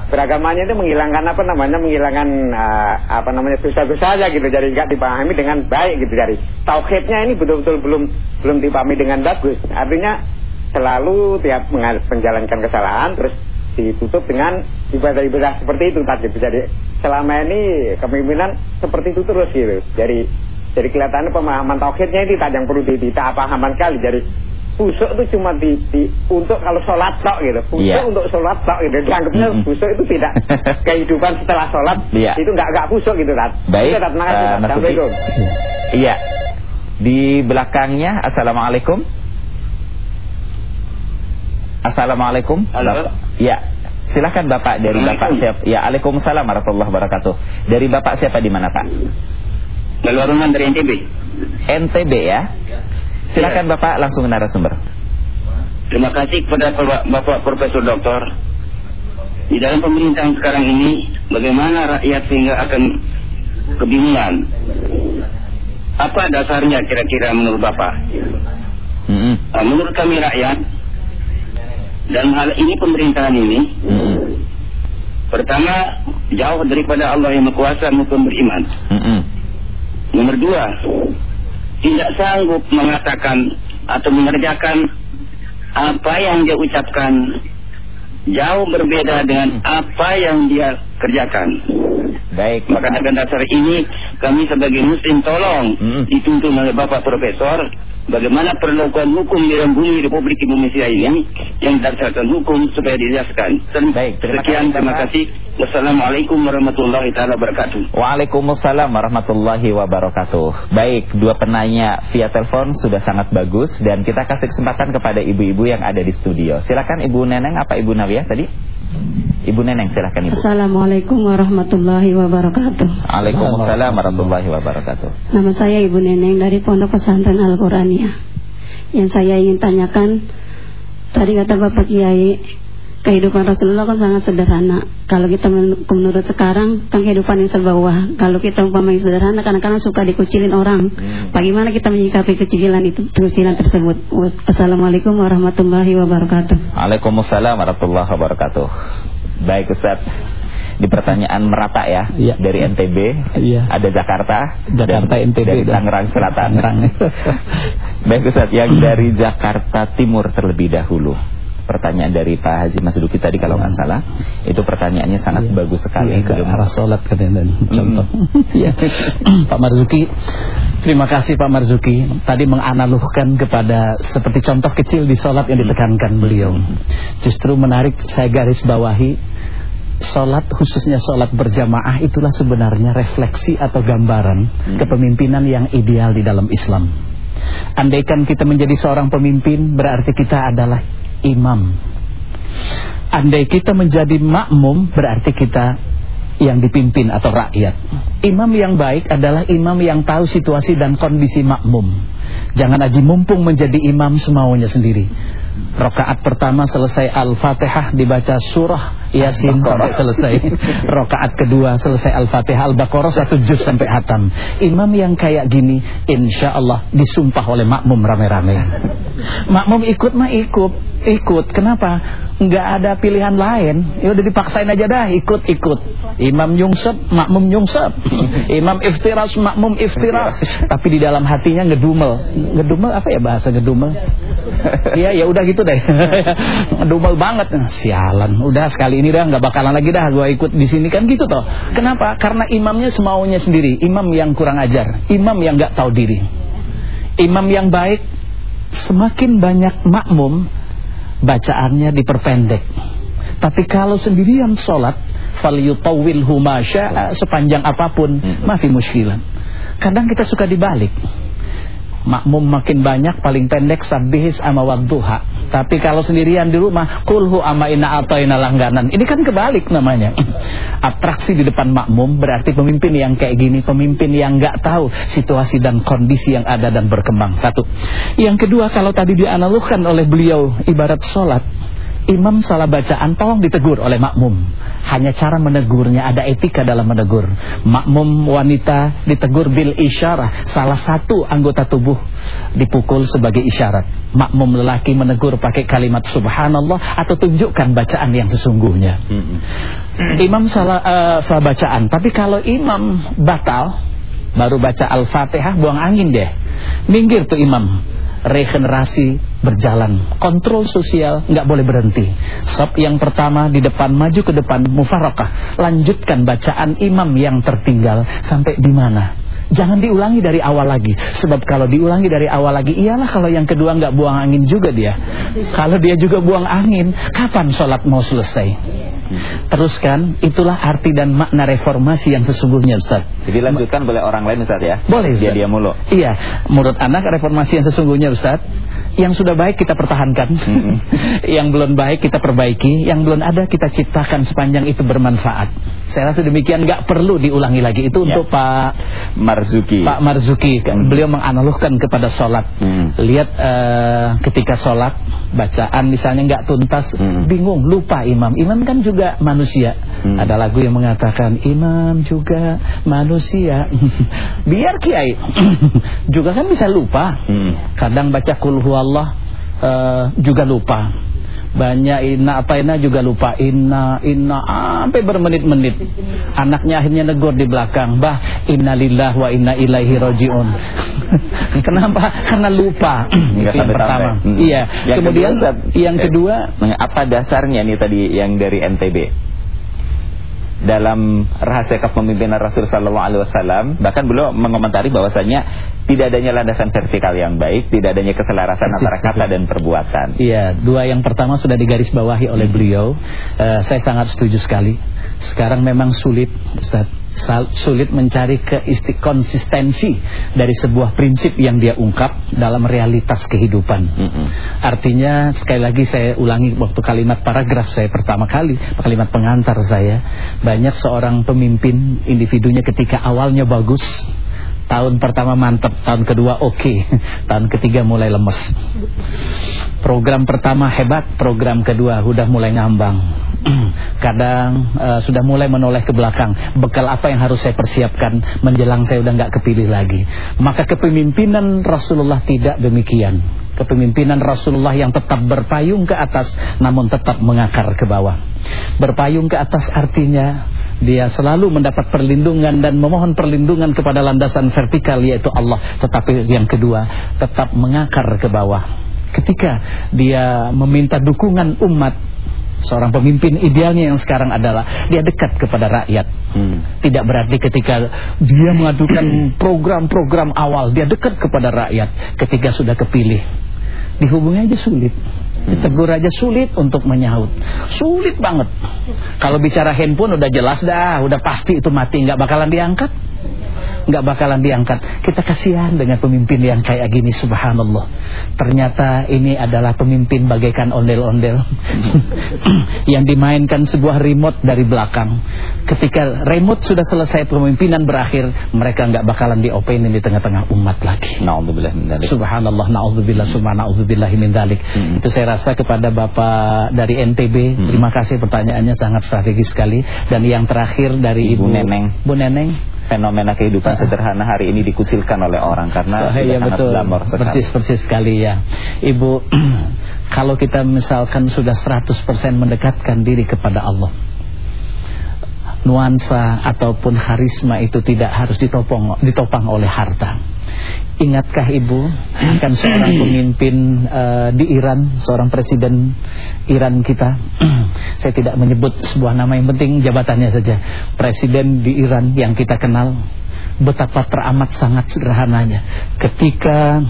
Speaker 5: beragamanya itu menghilangkan apa namanya menghilangkan uh, apa namanya dosa-dosa aja gitu. Jadi nggak dipahami dengan baik gitu. Dari tauhidnya ini betul-betul belum belum dipahami dengan bagus. Artinya selalu tiap menjalankan kesalahan terus ditutup dengan ibadah-ibadah seperti itu tadi. Jadi selama ini kepemimpinan seperti itu terus gitu. Jadi jadi kelihatannya pemahaman tauhidnya ini tak yang perlu ditata pahaman kali. Jadi busuk itu cuma di, di untuk kalau sholat tok gitu. Busuk yeah. untuk sholat tok gitu. Dianggapnya mm -hmm. busuk itu tidak kehidupan setelah sholat. Yeah. Itu nggak nggak busuk gitu kan.
Speaker 1: Baik. Tat, terima kasih. Uh, Assalamualaikum. Iya. Di belakangnya Assalamualaikum. Assalamualaikum.
Speaker 5: Halo.
Speaker 1: Iya. Silakan Bapak dari Bapak siapa? Ya, Waalaikumsalam warahmatullahi wabarakatuh. Dari Bapak siapa di mana, Pak?
Speaker 5: Rumah dari NTB.
Speaker 1: NTB ya. Silakan ya. Bapak langsung narasumber.
Speaker 5: Terima kasih kepada Bapak Profesor Doktor. Di dalam pemerintahan sekarang ini, bagaimana rakyat sehingga akan kebingungan? Apa dasarnya kira-kira menurut Bapak? Mm -hmm. nah, menurut kami rakyat, dan hal ini pemerintahan ini, mm -hmm. pertama jauh daripada Allah yang berkuasa maupun beriman. Mm -hmm. Nomor dua, tidak sanggup mengatakan atau mengerjakan apa yang dia ucapkan jauh berbeda dengan apa yang dia kerjakan.
Speaker 1: Baik.
Speaker 5: Maka dengan dasar ini kami sebagai muslim tolong hmm. dituntun oleh Bapak Profesor bagaimana perlakuan hukum di dalam bumi Republik Indonesia ini yang berdasarkan hukum supaya dijelaskan.
Speaker 1: Baik,
Speaker 5: terima Sekian, kasih, terima kasih. Wassalamualaikum warahmatullahi taala wabarakatuh.
Speaker 1: Waalaikumsalam warahmatullahi wabarakatuh. Baik, dua penanya via telepon sudah sangat bagus dan kita kasih kesempatan kepada ibu-ibu yang ada di studio. Silakan Ibu Neneng apa Ibu Nawiyah tadi? Ibu Neneng silakan Ibu.
Speaker 3: Assalamualaikum warahmatullahi wabarakatuh.
Speaker 1: Waalaikumsalam warahmatullahi wabarakatuh.
Speaker 3: Nama saya Ibu Neneng dari Pondok Pesantren Yang saya ingin tanyakan tadi kata Bapak Kiai kehidupan Rasulullah kan sangat sederhana. Kalau kita menurut sekarang kan kehidupan yang serba wah. Kalau kita umpama yang sederhana kadang-kadang suka dikucilin orang. Hmm. Bagaimana kita menyikapi kecilan itu kecilan tersebut? Assalamualaikum warahmatullahi wabarakatuh.
Speaker 1: Waalaikumsalam warahmatullahi wabarakatuh. Baik Ustaz. Di pertanyaan merata ya, ya. dari NTB, ya. ada Jakarta,
Speaker 2: Jakarta dan NTB
Speaker 1: dari Tangerang Selatan. Baik Ustaz, yang dari Jakarta Timur terlebih dahulu. Pertanyaan dari Pak Haji Masduki tadi kalau nggak salah. Itu pertanyaannya sangat ya. bagus sekali
Speaker 2: ya, ke arah sholat kan dan contoh. Ya. Pak Marzuki terima kasih Pak Marzuki. Tadi menganalogkan kepada seperti contoh kecil di sholat yang ditekankan beliau. Justru menarik saya garis bawahi Sholat khususnya sholat berjamaah itulah sebenarnya refleksi atau gambaran hmm. kepemimpinan yang ideal di dalam Islam Andaikan kita menjadi seorang pemimpin berarti kita adalah imam. Andai kita menjadi makmum berarti kita yang dipimpin atau rakyat. Imam yang baik adalah imam yang tahu situasi dan kondisi makmum. Jangan aji mumpung menjadi imam semaunya sendiri. Rokaat pertama selesai Al-Fatihah dibaca surah Yasin sampai selesai. Rokaat kedua selesai Al-Fatihah Al-Baqarah satu juz sampai hatam. Imam yang kayak gini insya Allah disumpah oleh makmum rame-rame. Makmum ikut mah ikut, ikut. Kenapa? Enggak ada pilihan lain. Ya udah dipaksain aja dah ikut-ikut. Imam nyungsep, makmum nyungsep. Imam iftiras, makmum iftiras. Tapi di dalam hatinya ngedumel. Ngedumel apa ya bahasa ngedumel? Iya ya udah gitu deh. ngedumel banget. Sialan. Udah sekali ini dah nggak bakalan lagi dah gua ikut di sini kan gitu toh. Kenapa? Karena imamnya semaunya sendiri. Imam yang kurang ajar, imam yang nggak tahu diri. Imam yang baik semakin banyak makmum bacaannya diperpendek. Tapi kalau sendirian sholat, falyutawwilhu masya'a sepanjang apa pun, masih muskilan. Kadang kita suka dibalik. Makmum makin banyak paling pendek sabihis ama wadduha. Tapi kalau sendirian di rumah kulhu ama inna atoina langganan. Ini kan kebalik namanya. Atraksi di depan makmum berarti pemimpin yang kayak gini, pemimpin yang nggak tahu situasi dan kondisi yang ada dan berkembang. Satu. Yang kedua kalau tadi dianalogkan oleh beliau ibarat sholat imam salah bacaan tolong ditegur oleh makmum. Hanya cara menegurnya ada etika dalam menegur. Makmum wanita ditegur bil isyarah, salah satu anggota tubuh dipukul sebagai isyarat. Makmum lelaki menegur pakai kalimat subhanallah atau tunjukkan bacaan yang sesungguhnya. Imam salah uh, salah bacaan, tapi kalau imam batal baru baca Al-Fatihah buang angin deh. Minggir tuh imam regenerasi berjalan. Kontrol sosial nggak boleh berhenti. Sob yang pertama di depan maju ke depan mufarakah. Lanjutkan bacaan imam yang tertinggal sampai di mana? Jangan diulangi dari awal lagi. Sebab kalau diulangi dari awal lagi Iyalah kalau yang kedua nggak buang angin juga dia. Kalau dia juga buang angin Kapan sholat mau selesai? Teruskan Itulah arti dan makna reformasi yang sesungguhnya Ustaz.
Speaker 1: Jadi lanjutkan boleh orang lain Ustaz ya?
Speaker 2: Boleh Ustaz.
Speaker 1: Dia dia mulu.
Speaker 2: Iya. Menurut anak reformasi yang sesungguhnya Ustaz Yang sudah baik kita pertahankan.
Speaker 1: Mm-mm.
Speaker 2: Yang belum baik kita perbaiki. Yang belum ada kita ciptakan sepanjang itu bermanfaat. Saya rasa demikian. Nggak perlu diulangi lagi. Itu
Speaker 1: Ya.
Speaker 2: untuk Pak
Speaker 1: Marzuki
Speaker 2: Pak Marzuki kan beliau menganalogkan kepada sholat.
Speaker 1: Hmm.
Speaker 2: Lihat eh, ketika sholat bacaan misalnya nggak tuntas,
Speaker 1: Hmm.
Speaker 2: bingung, lupa imam. Imam kan juga manusia.
Speaker 1: Hmm.
Speaker 2: Ada lagu yang mengatakan imam juga manusia. Biar kiai juga kan bisa lupa.
Speaker 1: Hmm.
Speaker 2: Kadang baca kul huwallah eh, juga lupa. Banyak inna ataina juga lupa inna inna sampai bermenit-menit. Anaknya akhirnya negur di belakang, "Bah, innalillah wa inna ilaihi rajiun." Kenapa? Karena lupa. Itu yang pertama.
Speaker 1: Hmm.
Speaker 2: Iya.
Speaker 1: Yang
Speaker 2: Kemudian
Speaker 1: kedua, Ustaz,
Speaker 2: yang
Speaker 1: eh,
Speaker 2: kedua
Speaker 1: apa dasarnya nih tadi yang dari NTB? Dalam rahasia kepemimpinan Rasul sallallahu alaihi wasallam bahkan beliau mengomentari bahwasanya tidak adanya landasan vertikal yang baik, tidak adanya keselarasan
Speaker 2: Persis,
Speaker 1: antara kata
Speaker 2: persis.
Speaker 1: dan perbuatan.
Speaker 2: Iya, dua yang pertama sudah digarisbawahi oleh beliau. Eh, saya sangat setuju sekali. Sekarang memang sulit, Ustaz. Sulit mencari konsistensi dari sebuah prinsip yang dia ungkap dalam realitas kehidupan.
Speaker 1: Mm-mm.
Speaker 2: Artinya sekali lagi saya ulangi waktu kalimat paragraf saya pertama kali, kalimat pengantar saya, banyak seorang pemimpin individunya ketika awalnya bagus, tahun pertama mantap, tahun kedua oke, tahun ketiga mulai lemes. Program pertama hebat, program kedua udah mulai ngambang. Kadang eh, sudah mulai menoleh ke belakang. Bekal apa yang harus saya persiapkan menjelang saya udah nggak kepilih lagi. Maka kepemimpinan Rasulullah tidak demikian. Kepemimpinan Rasulullah yang tetap berpayung ke atas namun tetap mengakar ke bawah. Berpayung ke atas artinya dia selalu mendapat perlindungan dan memohon perlindungan kepada landasan vertikal yaitu Allah. Tetapi yang kedua tetap mengakar ke bawah. Ketika dia meminta dukungan umat Seorang pemimpin idealnya yang sekarang adalah dia dekat kepada rakyat.
Speaker 1: Hmm.
Speaker 2: Tidak berarti ketika dia mengadukan program-program awal dia dekat kepada rakyat. Ketika sudah kepilih, dihubungi aja sulit. Ditegur aja sulit untuk menyaut. Sulit banget. Kalau bicara handphone udah jelas dah, udah pasti itu mati, nggak bakalan diangkat. Nggak bakalan diangkat. Kita kasihan dengan pemimpin yang kayak gini subhanallah. Ternyata ini adalah pemimpin bagaikan ondel-ondel yang dimainkan sebuah remote dari belakang. Ketika remote sudah selesai pemimpinan berakhir, mereka nggak bakalan diopenin di tengah-tengah umat lagi.
Speaker 1: Naudzubillah min dzalik.
Speaker 2: Subhanallah, naudzubillah, subhana naudzubillah min dzalik.
Speaker 1: Hmm.
Speaker 2: Itu saya rasa kepada Bapak dari NTB,
Speaker 1: Hmm.
Speaker 2: terima kasih pertanyaannya sangat strategis sekali. Dan yang terakhir dari
Speaker 1: Ibu
Speaker 2: Ibu,
Speaker 1: Neneng.
Speaker 2: Bu Neneng.
Speaker 1: Fenomena kehidupan sederhana hari ini dikucilkan oleh orang karena
Speaker 2: Sahih,
Speaker 1: sudah
Speaker 2: ya,
Speaker 1: sangat
Speaker 2: betul.
Speaker 1: glamor sekali.
Speaker 2: Persis persis sekali ya. Ibu, kalau kita misalkan sudah 100% mendekatkan diri kepada Allah. Nuansa ataupun karisma itu tidak harus ditopong ditopang oleh harta. Ingatkah Ibu akan seorang pemimpin eh, di Iran, seorang presiden Iran kita? Saya tidak menyebut sebuah nama yang penting jabatannya saja. Presiden di Iran yang kita kenal betapa teramat sangat sederhananya. Ketika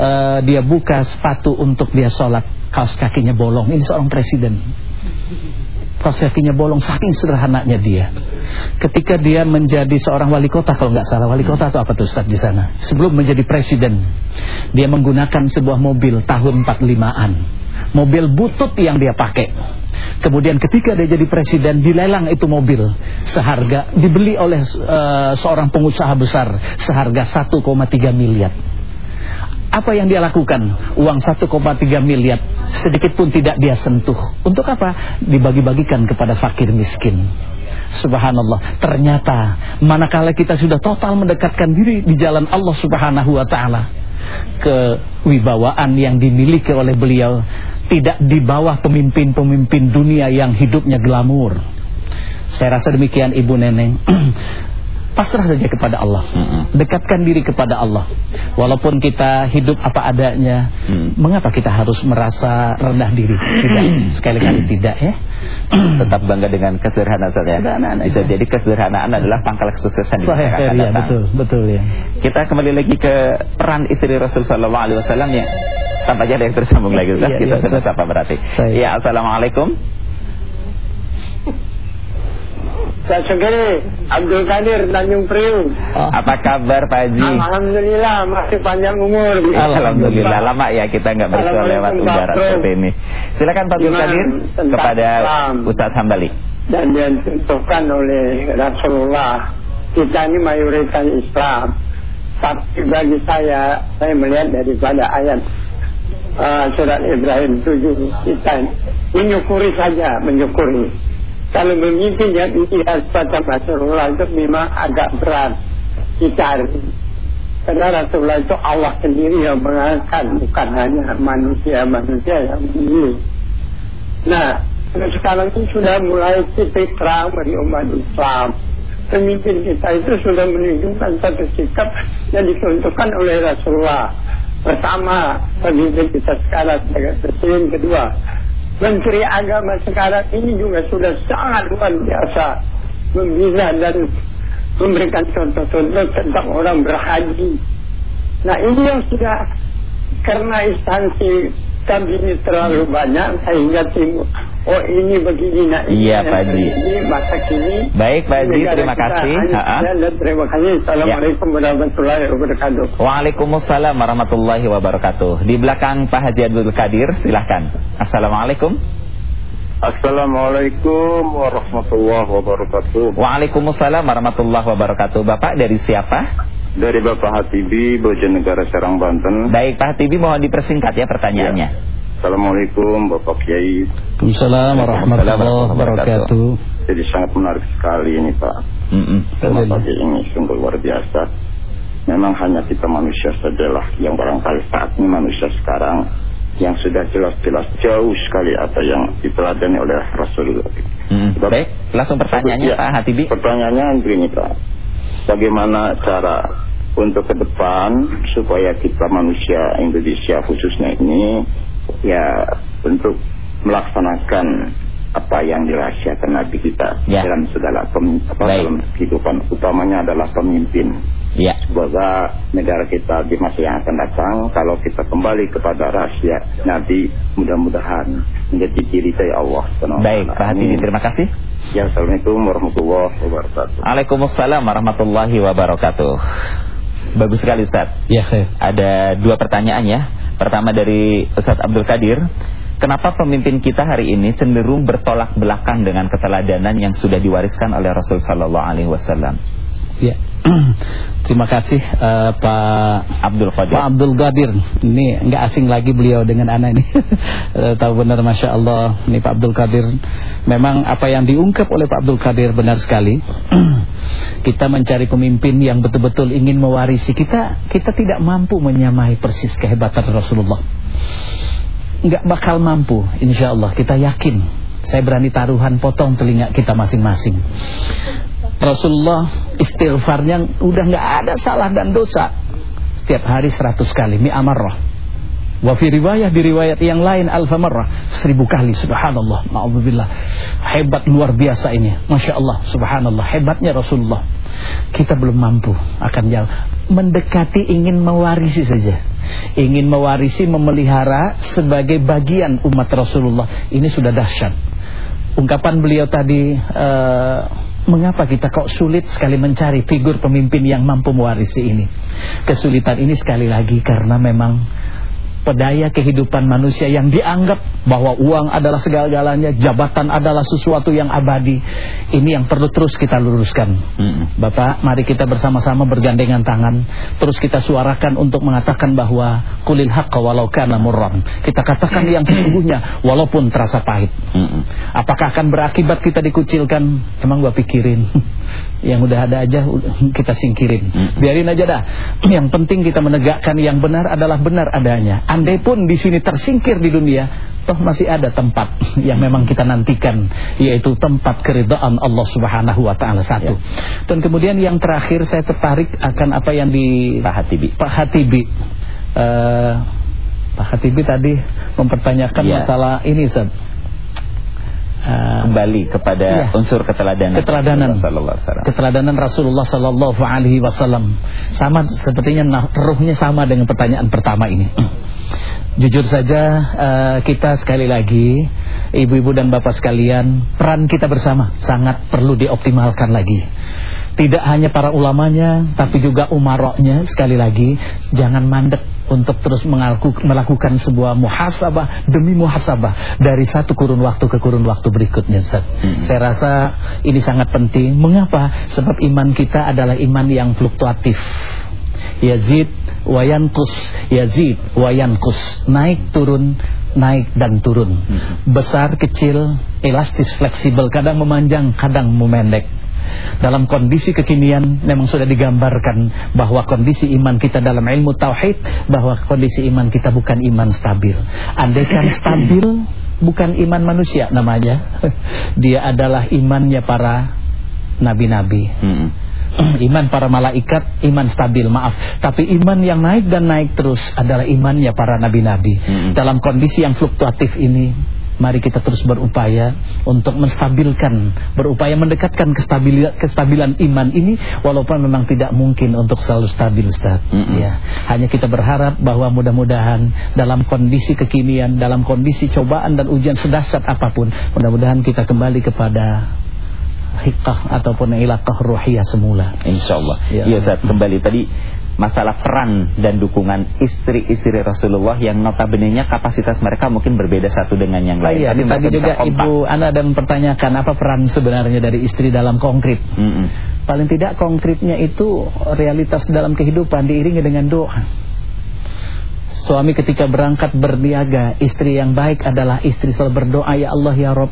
Speaker 2: eh, dia buka sepatu untuk dia sholat, kaos kakinya bolong. Ini seorang presiden. Kaos kakinya bolong saking sederhananya dia. Ketika dia menjadi seorang wali kota kalau nggak salah wali kota atau apa tuh Ustaz di sana. Sebelum menjadi presiden, dia menggunakan sebuah mobil tahun 45-an. Mobil butut yang dia pakai. Kemudian ketika dia jadi presiden dilelang itu mobil seharga dibeli oleh eh, seorang pengusaha besar seharga 1,3 miliar. Apa yang dia lakukan? Uang 1,3 miliar sedikit pun tidak dia sentuh. Untuk apa? Dibagi-bagikan kepada fakir miskin. Subhanallah. Ternyata manakala kita sudah total mendekatkan diri di jalan Allah Subhanahu wa taala, kewibawaan yang dimiliki oleh beliau tidak di bawah pemimpin-pemimpin dunia yang hidupnya glamur. Saya rasa demikian Ibu Neneng. Pasrah saja kepada Allah. Dekatkan diri kepada Allah. Walaupun kita hidup apa adanya,
Speaker 1: Mm.
Speaker 2: mengapa kita harus merasa rendah diri? Tidak, sekali-kali tidak ya.
Speaker 1: Tetap bangga dengan kesederhanaan.
Speaker 2: Kesederhanaan
Speaker 1: Bisa jadi kesederhanaan adalah pangkal kesuksesan di
Speaker 2: ya, betul, betul ya.
Speaker 1: Kita kembali lagi ke peran istri Rasul Sallallahu Alaihi Wasallam ya. Tanpa yang tersambung lagi.
Speaker 2: Iya,
Speaker 1: kita
Speaker 2: iya,
Speaker 1: sudah sapa berarti.
Speaker 2: Saya.
Speaker 1: Ya, assalamualaikum.
Speaker 7: Saya sendiri Abdul Kadir Tanjung Priuk.
Speaker 2: Oh,
Speaker 1: Apa kabar Pak Haji?
Speaker 7: Alhamdulillah masih panjang umur.
Speaker 1: Alhamdulillah lama ya kita nggak bersua lewat udara seperti ini. Silakan Pak Abdul Kadir kepada
Speaker 7: Islam?
Speaker 1: Ustadz Hambali.
Speaker 7: Dan yang ditentukan oleh Rasulullah. Kita ini mayoritas Islam. Tapi bagi saya, saya melihat daripada ayat uh, surat Ibrahim 7 kita menyukuri saja, menyukuri. Kalau memimpin yang tidak seperti Rasulullah itu memang agak berat kita karena Rasulullah itu Allah sendiri yang mengangkat bukan hanya manusia-manusia yang memilih. Nah, sekarang itu sudah mulai titik terang bagi umat Islam. Pemimpin kita itu sudah menunjukkan satu sikap yang ditentukan oleh Rasulullah. Pertama, pemimpin kita sekarang sebagai presiden kedua. Menteri agama sekarang ini juga sudah sangat luar biasa membina dan memberikan contoh-contoh tentang orang berhaji. Nah ini yang sudah karena instansi kabinet terlalu banyak sehingga timbul oh ini begini nah ini
Speaker 1: Iya, Pak Haji.
Speaker 7: terjadi masa kini
Speaker 1: Baik, Pak Haji, terima kasih.
Speaker 7: dan terima kasih Assalamualaikum warahmatullahi wabarakatuh
Speaker 1: Waalaikumsalam warahmatullahi wabarakatuh. Di belakang Pak Haji Abdul Kadir, silahkan. Assalamualaikum.
Speaker 8: Assalamualaikum warahmatullahi wabarakatuh.
Speaker 1: Waalaikumsalam warahmatullahi wabarakatuh. Bapak dari siapa?
Speaker 8: Dari Bapak Hatibi, Bojonegara Serang Banten.
Speaker 1: Baik, Pak Hatibi mohon dipersingkat ya pertanyaannya.
Speaker 8: Assalamualaikum Bapak Kiai.
Speaker 2: Waalaikumsalam warahmatullahi wabarakatuh.
Speaker 8: Jadi sangat menarik sekali ini Pak. Tema pagi ini sungguh luar biasa. Memang hanya kita manusia sajalah yang barangkali saat ini manusia sekarang yang sudah jelas-jelas jauh sekali apa yang diteladani oleh Rasulullah.
Speaker 1: Mm. Baik, langsung pertanyaannya
Speaker 8: Ya,
Speaker 1: Pak Hatibi.
Speaker 8: Pertanyaannya begini Pak. Bagaimana cara untuk ke depan supaya kita manusia Indonesia khususnya ini ya untuk melaksanakan apa yang dirahasiakan Nabi kita
Speaker 1: Ya.
Speaker 8: dalam segala pem, apa, dalam kehidupan utamanya adalah pemimpin.
Speaker 1: Ya.
Speaker 8: Semoga negara kita di masa yang akan datang kalau kita kembali kepada rahasia Nabi mudah-mudahan menjadi ciri dari Allah. Subhanahu wa
Speaker 1: Baik,
Speaker 8: ta'ala.
Speaker 1: Pak
Speaker 8: Amin.
Speaker 1: terima kasih.
Speaker 8: Ya, Assalamualaikum warahmatullahi wabarakatuh.
Speaker 1: Waalaikumsalam warahmatullahi wabarakatuh. Bagus sekali Ustaz.
Speaker 2: Ya, khair.
Speaker 1: Ada dua pertanyaan ya. Pertama dari Ustaz Abdul Qadir. Kenapa pemimpin kita hari ini cenderung bertolak belakang dengan keteladanan yang sudah diwariskan oleh Rasul sallallahu alaihi wasallam?
Speaker 2: Ya. Terima kasih eh, Pak
Speaker 1: Abdul Qadir.
Speaker 2: Pak Abdul Qadir Ini nggak asing lagi beliau dengan anak ini Eh, Tahu benar Masya Allah Ini Pak Abdul Qadir Memang apa yang diungkap oleh Pak Abdul Qadir benar sekali Kita mencari pemimpin yang betul-betul ingin mewarisi Kita kita tidak mampu menyamai persis kehebatan Rasulullah Nggak bakal mampu Insya Allah kita yakin. Saya berani taruhan potong telinga kita masing-masing. Rasulullah istighfarnya udah nggak ada salah dan dosa. Setiap hari seratus kali mi amarrah wa fi riwayah di riwayat yang lain alfa marrah seribu kali subhanallah na'udzubillah. Hebat luar biasa ini masya Allah subhanallah hebatnya Rasulullah. Kita belum mampu akan jauh. Mendekati ingin mewarisi saja. Ingin mewarisi memelihara sebagai bagian umat Rasulullah. Ini sudah dahsyat. Ungkapan beliau tadi eh, mengapa kita kok sulit sekali mencari figur pemimpin yang mampu mewarisi ini? Kesulitan ini sekali lagi karena memang pedaya kehidupan manusia yang dianggap bahwa uang adalah segala-galanya, jabatan adalah sesuatu yang abadi. Ini yang perlu terus kita luruskan.
Speaker 1: Mm-mm.
Speaker 2: Bapak, mari kita bersama-sama bergandengan tangan, terus kita suarakan untuk mengatakan bahwa kulil haqqa walau kana murran. Kita katakan yang sesungguhnya walaupun terasa pahit.
Speaker 1: Mm-mm.
Speaker 2: Apakah akan berakibat kita dikucilkan? Emang gua pikirin. Yang udah ada aja kita singkirin. Biarin aja dah. Yang penting kita menegakkan yang benar adalah benar adanya. Andai pun di sini tersingkir di dunia, toh masih ada tempat yang memang kita nantikan, yaitu tempat keridhaan Allah Subhanahu wa taala satu. Dan kemudian yang terakhir saya tertarik akan apa yang di
Speaker 1: Pak Hatibi.
Speaker 2: Pak Hatibi. Eh, Pak Hatibi tadi mempertanyakan
Speaker 1: Iya.
Speaker 2: masalah ini, Ustaz. Eh,
Speaker 1: Kembali kepada
Speaker 2: Iya.
Speaker 1: unsur keteladanan.
Speaker 2: keteladanan
Speaker 1: Rasulullah sallallahu alaihi wasallam.
Speaker 2: keteladanan Rasulullah Sallallahu Alaihi Wasallam sama sepertinya nah, ruhnya sama dengan pertanyaan pertama ini. Jujur saja eh, kita sekali lagi ibu-ibu dan bapak sekalian peran kita bersama sangat perlu dioptimalkan lagi. Tidak hanya para ulamanya tapi juga umaroknya sekali lagi jangan mandek untuk terus melakukan sebuah muhasabah demi muhasabah dari satu kurun waktu ke kurun waktu berikutnya Ustaz. Saya rasa ini sangat penting. Mengapa? Sebab iman kita adalah iman yang fluktuatif. Yazid wayankus, yazid wayankus, naik turun, naik dan turun. Besar kecil, elastis fleksibel, kadang memanjang, kadang memendek. Dalam kondisi kekinian memang sudah digambarkan bahwa kondisi iman kita dalam ilmu tauhid bahwa kondisi iman kita bukan iman stabil. Andaikan stabil bukan iman manusia namanya. Dia adalah imannya para nabi-nabi.
Speaker 1: Mm-mm.
Speaker 2: Iman para malaikat, iman stabil, maaf. Tapi iman yang naik dan naik terus adalah imannya para nabi-nabi.
Speaker 1: Mm-mm.
Speaker 2: Dalam kondisi yang fluktuatif ini, mari kita terus berupaya untuk menstabilkan, berupaya mendekatkan kestabilan, kestabilan iman ini, walaupun memang tidak mungkin untuk selalu stabil, Ustaz.
Speaker 1: Mm-mm.
Speaker 2: Ya, hanya kita berharap bahwa mudah-mudahan dalam kondisi kekinian, dalam kondisi cobaan dan ujian sedahsyat apa pun, mudah-mudahan kita kembali kepada hikah ataupun ilaqah ruhiyah semula.
Speaker 1: Insyaallah.
Speaker 2: Ya.
Speaker 1: Ustaz, kembali tadi masalah peran dan dukungan istri-istri Rasulullah yang notabene-nya kapasitas mereka mungkin berbeda satu dengan yang lain.
Speaker 2: iya, tadi
Speaker 1: mereka
Speaker 2: juga
Speaker 1: kompak.
Speaker 2: Ibu Ana ada mempertanyakan apa peran sebenarnya dari istri dalam konkret.
Speaker 1: Mm-mm.
Speaker 2: Paling tidak konkretnya itu realitas dalam kehidupan diiringi dengan doa. Suami ketika berangkat berniaga, istri yang baik adalah istri selalu berdoa, Ya Allah ya Rob,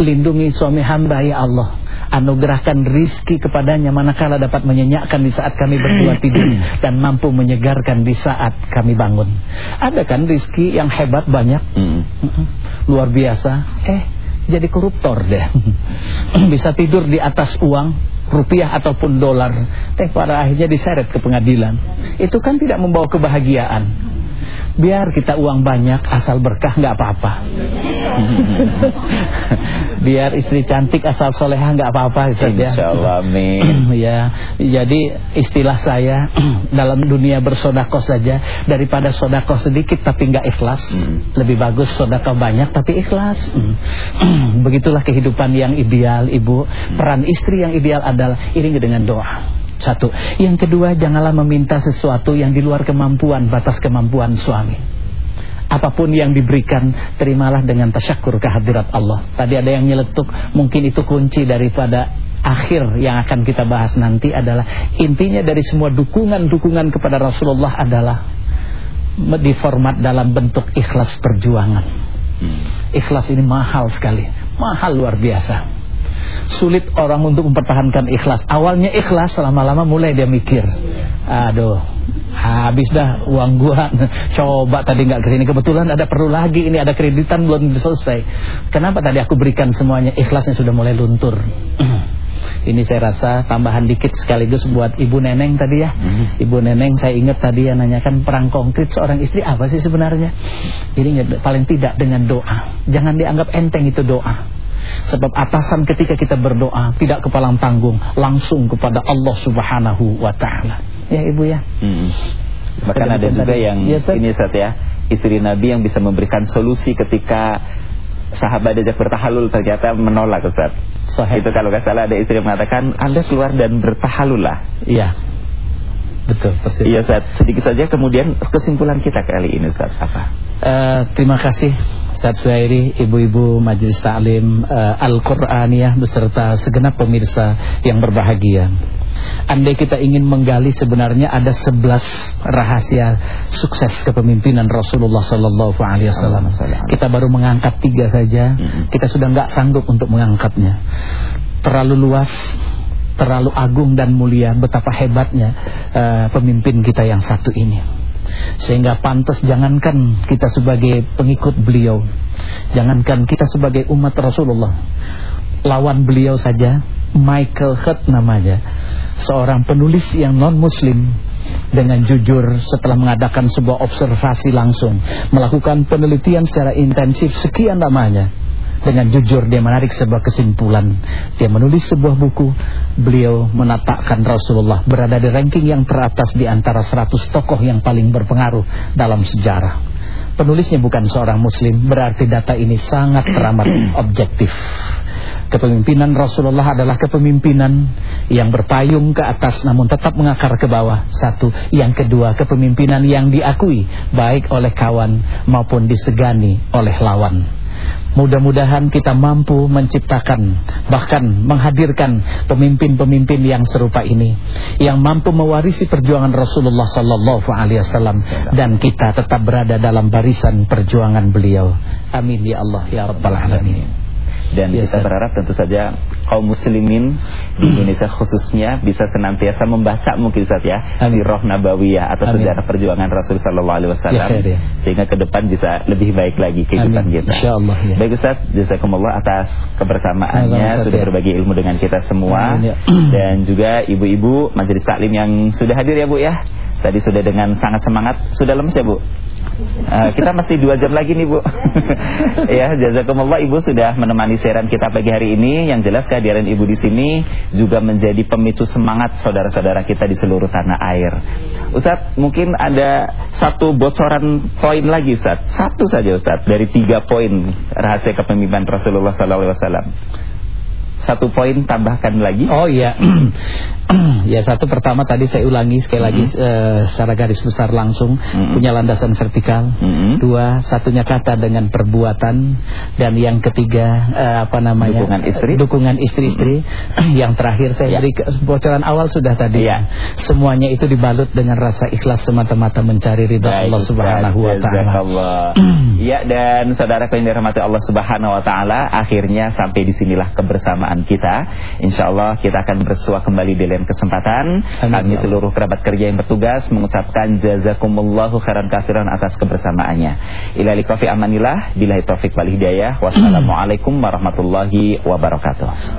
Speaker 2: lindungi suami hamba ya Allah. Anugerahkan rizki kepadanya manakala dapat menyenyakkan di saat kami berdua tidur dan mampu menyegarkan di saat kami bangun. Ada kan rizki yang hebat banyak.
Speaker 1: Mm-mm.
Speaker 2: luar biasa. Eh, jadi koruptor deh. Bisa tidur di atas uang rupiah ataupun dolar. Teh pada akhirnya diseret ke pengadilan. Itu kan tidak membawa kebahagiaan. Biar kita uang banyak asal berkah nggak apa-apa. Biar istri cantik asal soleha nggak apa-apa ya.
Speaker 1: Insyaallah amin.
Speaker 2: ya, jadi istilah saya dalam dunia bersodakoh saja daripada sodakoh sedikit tapi nggak ikhlas,
Speaker 1: Hmm.
Speaker 2: lebih bagus sodakoh banyak tapi ikhlas. Hmm. Begitulah kehidupan yang ideal, ibu. Peran istri yang ideal adalah iringi dengan doa. Satu. Yang kedua, janganlah meminta sesuatu yang di luar kemampuan, batas kemampuan suami. Apa pun yang diberikan, terimalah dengan tasyakur kehadirat Allah. Tadi ada yang nyeletuk, mungkin itu kunci daripada akhir yang akan kita bahas nanti adalah intinya dari semua dukungan-dukungan kepada Rasulullah adalah di format dalam bentuk ikhlas perjuangan. Ikhlas ini mahal sekali, mahal luar biasa. Sulit orang untuk mempertahankan ikhlas. Awalnya ikhlas, lama-lama mulai dia mikir, aduh, habis dah uang gua. Coba tadi nggak ke sini, kebetulan ada perlu lagi. Ini ada kreditan belum selesai. Kenapa tadi aku berikan semuanya? Ikhlasnya sudah mulai luntur. Ini saya rasa tambahan dikit sekaligus buat Ibu Neneng tadi ya. Ibu Neneng saya ingat tadi yang nanyakan perang konkret seorang istri apa sih sebenarnya? Jadi paling tidak dengan doa. Jangan dianggap enteng itu doa. Sebab atasan ketika kita berdoa tidak kepalang tanggung, langsung kepada Allah Subhanahu wa taala. Ya Ibu ya.
Speaker 1: Hmm. Bahkan ada juga
Speaker 2: tadi.
Speaker 1: yang
Speaker 2: Ya, Ustaz.
Speaker 1: ini Ustaz ya, istri Nabi yang bisa memberikan solusi ketika sahabat diajak bertahalul ternyata menolak Ustaz.
Speaker 2: Sahih.
Speaker 1: Itu kalau nggak salah ada istri yang mengatakan Anda keluar dan bertahalul lah.
Speaker 2: Iya. Betul, persis.
Speaker 1: Iya Ustaz, sedikit saja kemudian kesimpulan kita kali ini Ustaz apa?
Speaker 2: Eh, terima kasih Ustaz Zuhairi, ibu-ibu Majelis Taklim eh, Al-Qur'aniyah beserta segenap pemirsa yang berbahagia. Andai kita ingin menggali sebenarnya ada 11 rahasia sukses kepemimpinan Rasulullah sallallahu alaihi wasallam. Kita baru mengangkat tiga saja, kita sudah nggak sanggup untuk mengangkatnya. Terlalu luas, terlalu agung dan mulia betapa hebatnya eh, pemimpin kita yang satu ini. Sehingga pantas jangankan kita sebagai pengikut beliau Jangankan kita sebagai umat Rasulullah Lawan beliau saja Michael Hurt namanya Seorang penulis yang non-muslim Dengan jujur setelah mengadakan sebuah observasi langsung Melakukan penelitian secara intensif sekian lamanya. Dengan jujur dia menarik sebuah kesimpulan. Dia menulis sebuah buku. Beliau menatakkan Rasulullah Berada di ranking yang teratas di antara 100 tokoh yang paling berpengaruh dalam sejarah. Penulisnya bukan seorang muslim Berarti data ini sangat teramat objektif Kepemimpinan Rasulullah adalah kepemimpinan yang berpayung ke atas namun tetap mengakar ke bawah. Satu. Yang kedua, kepemimpinan yang diakui baik oleh kawan maupun disegani oleh lawan. Mudah-mudahan kita mampu menciptakan bahkan menghadirkan pemimpin-pemimpin yang serupa ini yang mampu mewarisi perjuangan Rasulullah sallallahu alaihi wasallam dan kita tetap berada dalam barisan perjuangan beliau. Amin ya Allah ya rabbal alamin.
Speaker 1: Dan
Speaker 2: Ya,
Speaker 1: kita
Speaker 2: Ustaz.
Speaker 1: berharap tentu saja kaum muslimin di Indonesia khususnya bisa senantiasa membaca mungkin Ustaz ya
Speaker 2: Amin.
Speaker 1: sirah nabawiyah atau
Speaker 2: Amin.
Speaker 1: sejarah perjuangan Rasul sallallahu alaihi wasallam
Speaker 2: Ya, ya.
Speaker 1: sehingga ke depan bisa lebih baik lagi kehidupan
Speaker 2: Amin.
Speaker 1: kita.
Speaker 2: Insyaallah, ya.
Speaker 1: Baik Ustaz, jazakumullah atas kebersamaannya sudah
Speaker 2: ya.
Speaker 1: berbagi ilmu dengan kita semua
Speaker 2: Amin, ya.
Speaker 1: dan juga ibu-ibu majelis taklim yang sudah hadir ya Bu ya. Tadi sudah dengan sangat semangat, sudah lemes ya Bu? Eh, kita masih dua jam lagi nih Bu. Ya jazakumullah Ibu sudah menemani siaran kita pagi hari ini. Yang jelas kehadiran Ibu di sini Juga menjadi pemicu semangat saudara-saudara kita di seluruh tanah air. Ustadz mungkin ada satu bocoran poin lagi Ustadz? Satu saja Ustadz dari tiga poin rahasia kepemimpinan Rasulullah SAW Satu poin tambahkan lagi.
Speaker 2: Oh iya Ya satu pertama tadi saya ulangi sekali lagi eh, secara garis besar langsung
Speaker 1: Mhm.
Speaker 2: punya landasan vertikal.
Speaker 1: Mhm.
Speaker 2: Dua satunya kata dengan perbuatan dan yang ketiga eh, apa namanya
Speaker 1: Dukungan istri.
Speaker 2: Dukungan istri-istri. yang terakhir saya
Speaker 1: Ya.
Speaker 2: beri bocoran awal sudah tadi.
Speaker 1: Iya.
Speaker 2: Semuanya itu dibalut dengan rasa ikhlas semata-mata mencari ridha Allah Subhanahu wa taala.
Speaker 1: Ya dan saudara yang dirahmati Allah Subhanahu wa taala, akhirnya sampai di sinilah kebersamaan kita. Insyaallah kita akan bersua kembali di lain kesempatan.
Speaker 2: Amin,
Speaker 1: Kami seluruh kerabat kerja yang bertugas mengucapkan jazakumullahu khairan katsiran atas kebersamaannya. Ila liqafi amanillah, billahi taufik wal hidayah. Wassalamualaikum warahmatullahi wabarakatuh.